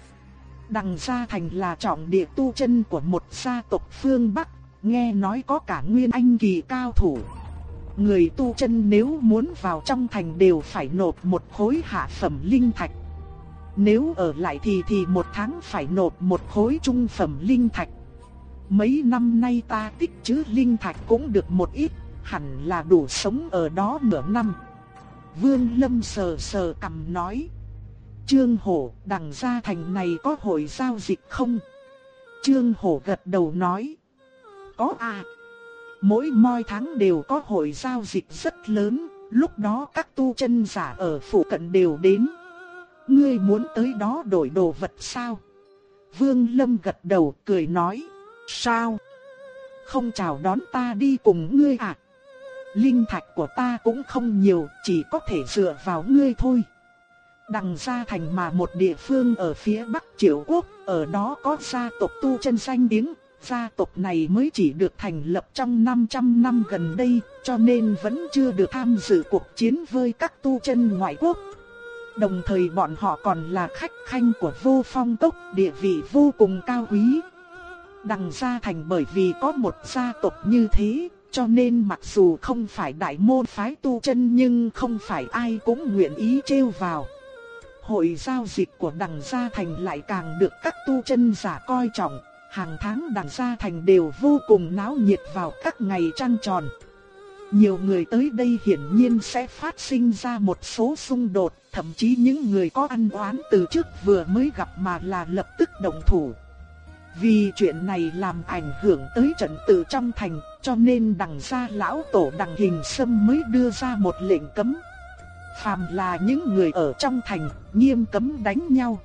Đằng Gia Thành là trọng địa tu chân của một gia tộc phương Bắc, nghe nói có cả nguyên anh kỳ cao thủ. Người tu chân nếu muốn vào trong thành đều phải nộp một khối hạ phẩm linh thạch. Nếu ở lại thì thì một tháng phải nộp một khối trung phẩm linh thạch. Mấy năm nay ta tích trữ linh thạch cũng được một ít, hẳn là đủ sống ở đó nửa năm. Vương Lâm sờ sờ cầm nói. Trương Hổ, đằng gia thành này có hội giao dịch không? Trương Hổ gật đầu nói. Có à. Mỗi moi tháng đều có hội giao dịch rất lớn, lúc đó các tu chân giả ở phụ cận đều đến. Ngươi muốn tới đó đổi đồ vật sao? Vương Lâm gật đầu cười nói. Sao? Không chào đón ta đi cùng ngươi à? Linh thạch của ta cũng không nhiều, chỉ có thể dựa vào ngươi thôi. Đằng gia thành mà một địa phương ở phía bắc triệu quốc, ở đó có gia tộc tu chân danh tiếng. Gia tộc này mới chỉ được thành lập trong 500 năm gần đây, cho nên vẫn chưa được tham dự cuộc chiến với các tu chân ngoại quốc. Đồng thời bọn họ còn là khách khanh của vô phong tốc, địa vị vô cùng cao quý. Đằng gia thành bởi vì có một gia tộc như thế, cho nên mặc dù không phải đại môn phái tu chân nhưng không phải ai cũng nguyện ý trêu vào. Hội giao dịch của đằng gia thành lại càng được các tu chân giả coi trọng, hàng tháng đằng gia thành đều vô cùng náo nhiệt vào các ngày trăng tròn. Nhiều người tới đây hiển nhiên sẽ phát sinh ra một số xung đột, thậm chí những người có ăn oán từ trước vừa mới gặp mà là lập tức động thủ. Vì chuyện này làm ảnh hưởng tới trận tự trong thành, cho nên đằng gia lão tổ đằng hình sâm mới đưa ra một lệnh cấm. Phàm là những người ở trong thành, nghiêm cấm đánh nhau.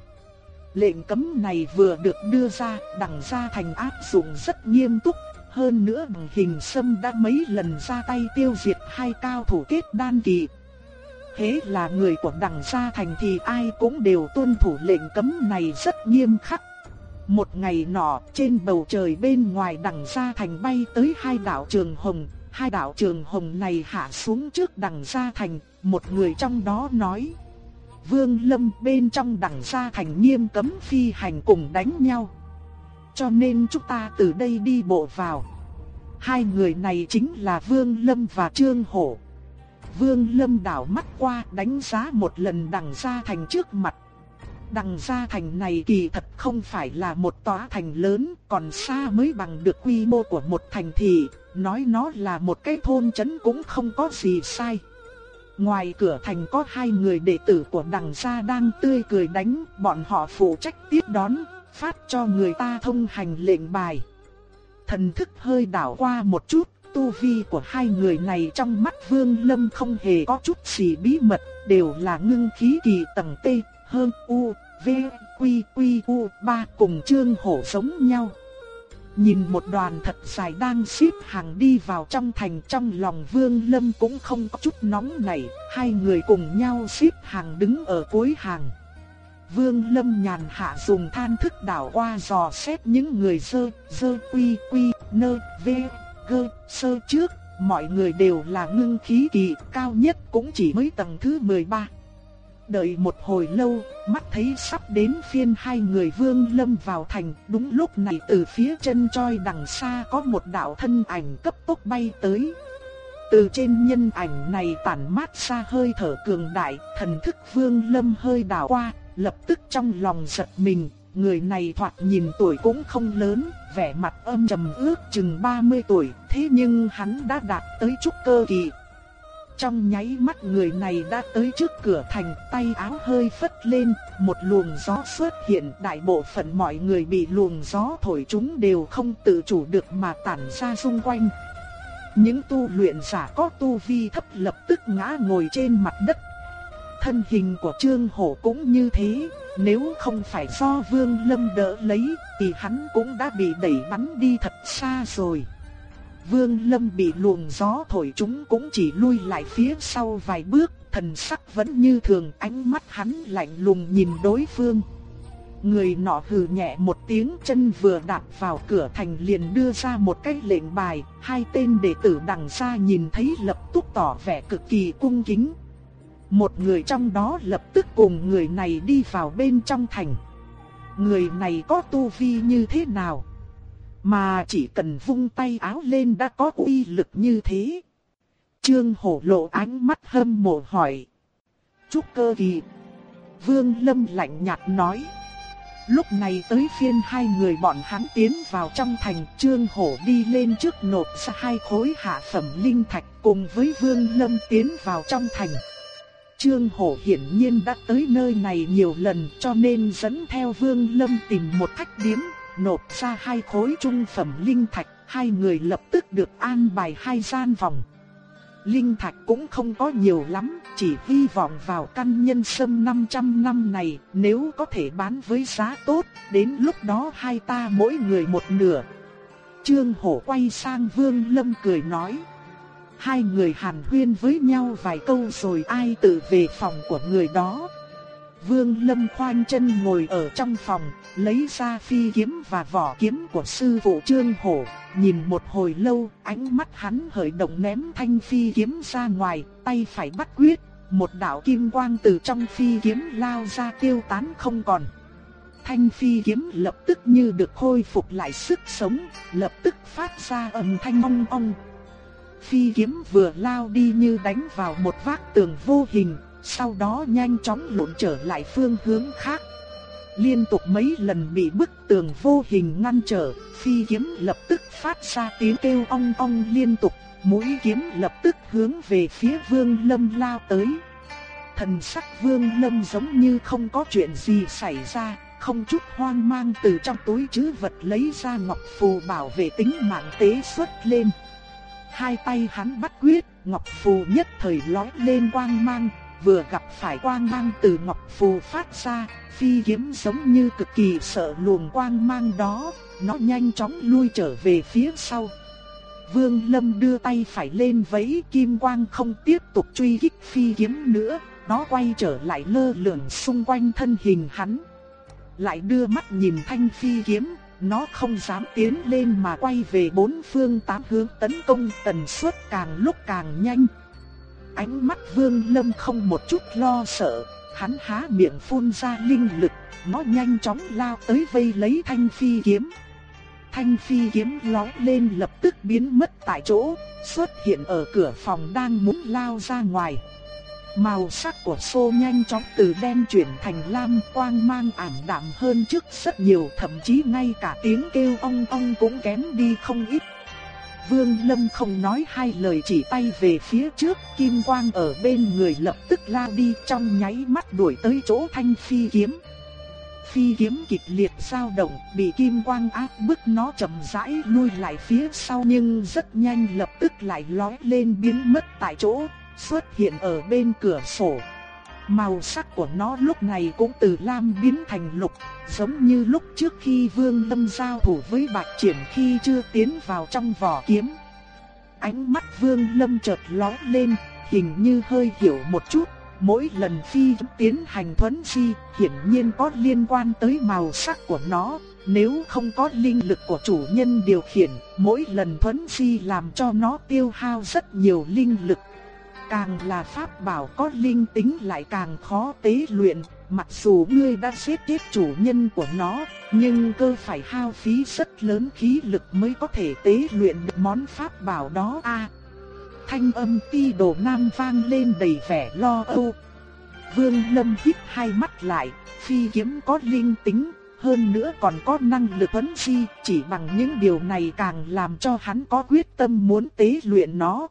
Lệnh cấm này vừa được đưa ra, đằng gia thành áp dụng rất nghiêm túc. Hơn nữa bằng hình sâm đã mấy lần ra tay tiêu diệt hai cao thủ kết đan kỳ. Thế là người của đằng gia thành thì ai cũng đều tuân thủ lệnh cấm này rất nghiêm khắc. Một ngày nọ, trên bầu trời bên ngoài đằng gia thành bay tới hai đạo trường hồng, hai đạo trường hồng này hạ xuống trước đằng gia thành, một người trong đó nói: "Vương Lâm bên trong đằng gia thành nghiêm cấm phi hành cùng đánh nhau, cho nên chúng ta từ đây đi bộ vào." Hai người này chính là Vương Lâm và Trương Hổ. Vương Lâm đảo mắt qua đánh giá một lần đằng gia thành trước mặt, Đằng gia thành này kỳ thật không phải là một tòa thành lớn, còn xa mới bằng được quy mô của một thành thị, nói nó là một cái thôn trấn cũng không có gì sai. Ngoài cửa thành có hai người đệ tử của đằng gia đang tươi cười đánh, bọn họ phụ trách tiếp đón, phát cho người ta thông hành lệnh bài. Thần thức hơi đảo qua một chút, tu vi của hai người này trong mắt Vương Lâm không hề có chút gì bí mật, đều là ngưng khí kỳ tầng T, hơn U, V, Quy, Quy, U, ba cùng trương hổ giống nhau. Nhìn một đoàn thật dài đang xếp hàng đi vào trong thành trong lòng Vương Lâm cũng không có chút nóng nảy, hai người cùng nhau xếp hàng đứng ở cuối hàng. Vương Lâm nhàn hạ dùng than thức đảo qua dò xét những người dơ, dơ quy quy, nơ, vê, gơ, sơ trước, mọi người đều là ngưng khí kỳ, cao nhất cũng chỉ mới tầng thứ 13. Đợi một hồi lâu, mắt thấy sắp đến phiên hai người vương lâm vào thành, đúng lúc này từ phía chân choi đằng xa có một đạo thân ảnh cấp tốc bay tới. Từ trên nhân ảnh này tản mát ra hơi thở cường đại, thần thức vương lâm hơi đảo qua, lập tức trong lòng giật mình, người này thoạt nhìn tuổi cũng không lớn, vẻ mặt âm trầm ước chừng 30 tuổi, thế nhưng hắn đã đạt tới trúc cơ kỳ, trong nháy mắt người này đã tới trước cửa thành, tay áo hơi phất lên, một luồng gió xuất hiện, đại bộ phận mọi người bị luồng gió thổi chúng đều không tự chủ được mà tản ra xung quanh. Những tu luyện giả có tu vi thấp lập tức ngã ngồi trên mặt đất. Thân hình của Trương Hổ cũng như thế, nếu không phải do Vương Lâm đỡ lấy thì hắn cũng đã bị đẩy bắn đi thật xa rồi. Vương Lâm bị luồng gió thổi chúng cũng chỉ lui lại phía sau vài bước, thần sắc vẫn như thường, ánh mắt hắn lạnh lùng nhìn đối phương. Người nọ hừ nhẹ một tiếng chân vừa đạp vào cửa thành liền đưa ra một cái lệnh bài, hai tên đệ tử đằng xa nhìn thấy lập tức tỏ vẻ cực kỳ cung kính. Một người trong đó lập tức cùng người này đi vào bên trong thành. Người này có tu vi như thế nào? Mà chỉ cần vung tay áo lên đã có uy lực như thế. Trương hổ lộ ánh mắt hâm mộ hỏi. Chúc cơ kỳ. Vương Lâm lạnh nhạt nói. Lúc này tới phiên hai người bọn hắn tiến vào trong thành Trương Hổ đi lên trước nộp ra hai khối hạ phẩm linh thạch cùng với Vương Lâm tiến vào trong thành. Trương Hổ hiển nhiên đã tới nơi này nhiều lần cho nên dẫn theo Vương Lâm tìm một thách điếm, nộp ra hai khối trung phẩm linh thạch, hai người lập tức được an bài hai gian phòng. Linh thạch cũng không có nhiều lắm, chỉ hy vọng vào căn nhân sâm 500 năm này, nếu có thể bán với giá tốt, đến lúc đó hai ta mỗi người một nửa. Trương Hổ quay sang Vương Lâm cười nói. Hai người hàn huyên với nhau vài câu rồi ai tự về phòng của người đó. Vương Lâm khoanh chân ngồi ở trong phòng, lấy ra phi kiếm và vỏ kiếm của sư phụ Trương Hổ, nhìn một hồi lâu, ánh mắt hắn hơi động ném thanh phi kiếm ra ngoài, tay phải bắt quyết, một đạo kim quang từ trong phi kiếm lao ra tiêu tán không còn. Thanh phi kiếm lập tức như được khôi phục lại sức sống, lập tức phát ra âm thanh ong ong. Phi kiếm vừa lao đi như đánh vào một vách tường vô hình, sau đó nhanh chóng lộn trở lại phương hướng khác. Liên tục mấy lần bị bức tường vô hình ngăn trở, phi kiếm lập tức phát ra tiếng kêu ong ong liên tục, mũi kiếm lập tức hướng về phía Vương Lâm lao tới. Thần sắc Vương Lâm giống như không có chuyện gì xảy ra, không chút hoang mang từ trong túi trữ vật lấy ra ngọc phù bảo vệ tính mạng tế xuất lên. Hai tay hắn bắt quyết, ngọc phù nhất thời lói lên quang mang, vừa gặp phải quang mang từ ngọc phù phát ra, phi kiếm giống như cực kỳ sợ luồng quang mang đó, nó nhanh chóng lui trở về phía sau. Vương Lâm đưa tay phải lên vẫy kim quang không tiếp tục truy kích phi kiếm nữa, nó quay trở lại lơ lửng xung quanh thân hình hắn. Lại đưa mắt nhìn thanh phi kiếm, nó không dám tiến lên mà quay về bốn phương tám hướng tấn công tần suất càng lúc càng nhanh. Ánh mắt Vương Lâm không một chút lo sợ, hắn há miệng phun ra linh lực, nó nhanh chóng lao tới vây lấy thanh phi kiếm. Thanh phi kiếm lói lên lập tức biến mất tại chỗ, xuất hiện ở cửa phòng đang muốn lao ra ngoài. Màu sắc của xô nhanh chóng từ đen chuyển thành lam quang mang ảm đạm hơn trước rất nhiều thậm chí ngay cả tiếng kêu ong ong cũng kém đi không ít. Vương Lâm không nói hai lời chỉ tay về phía trước, kim quang ở bên người lập tức la đi trong nháy mắt đuổi tới chỗ thanh phi kiếm. Phi kiếm kịch liệt dao động, bị kim quang áp bức nó chậm rãi lui lại phía sau nhưng rất nhanh lập tức lại lói lên biến mất tại chỗ, xuất hiện ở bên cửa sổ. Màu sắc của nó lúc này cũng từ lam biến thành lục, giống như lúc trước khi Vương Lâm giao thủ với Bạch Triển khi chưa tiến vào trong vỏ kiếm. Ánh mắt Vương Lâm chợt lóe lên, hình như hơi hiểu một chút, mỗi lần phi tiến hành thuấn di, hiển nhiên có liên quan tới màu sắc của nó, nếu không có linh lực của chủ nhân điều khiển, mỗi lần thuấn di làm cho nó tiêu hao rất nhiều linh lực. Càng là pháp bảo có linh tính lại càng khó tế luyện, mặc dù ngươi đã giết chết chủ nhân của nó, nhưng cơ phải hao phí rất lớn khí lực mới có thể tế luyện được món pháp bảo đó a. thanh âm ti đồ nam vang lên đầy vẻ lo âu. Vương Lâm hít hai mắt lại, phi kiếm có linh tính, hơn nữa còn có năng lực vấn di, chỉ bằng những điều này càng làm cho hắn có quyết tâm muốn tế luyện nó.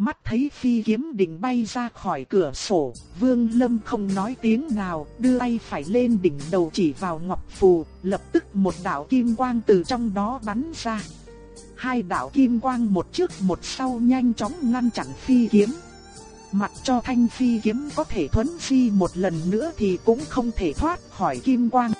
Mắt thấy phi kiếm định bay ra khỏi cửa sổ, Vương Lâm không nói tiếng nào, đưa tay phải lên đỉnh đầu chỉ vào ngọc phù, lập tức một đạo kim quang từ trong đó bắn ra. Hai đạo kim quang một trước một sau nhanh chóng ngăn chặn phi kiếm. Mặc cho thanh phi kiếm có thể thuấn phi một lần nữa thì cũng không thể thoát khỏi kim quang.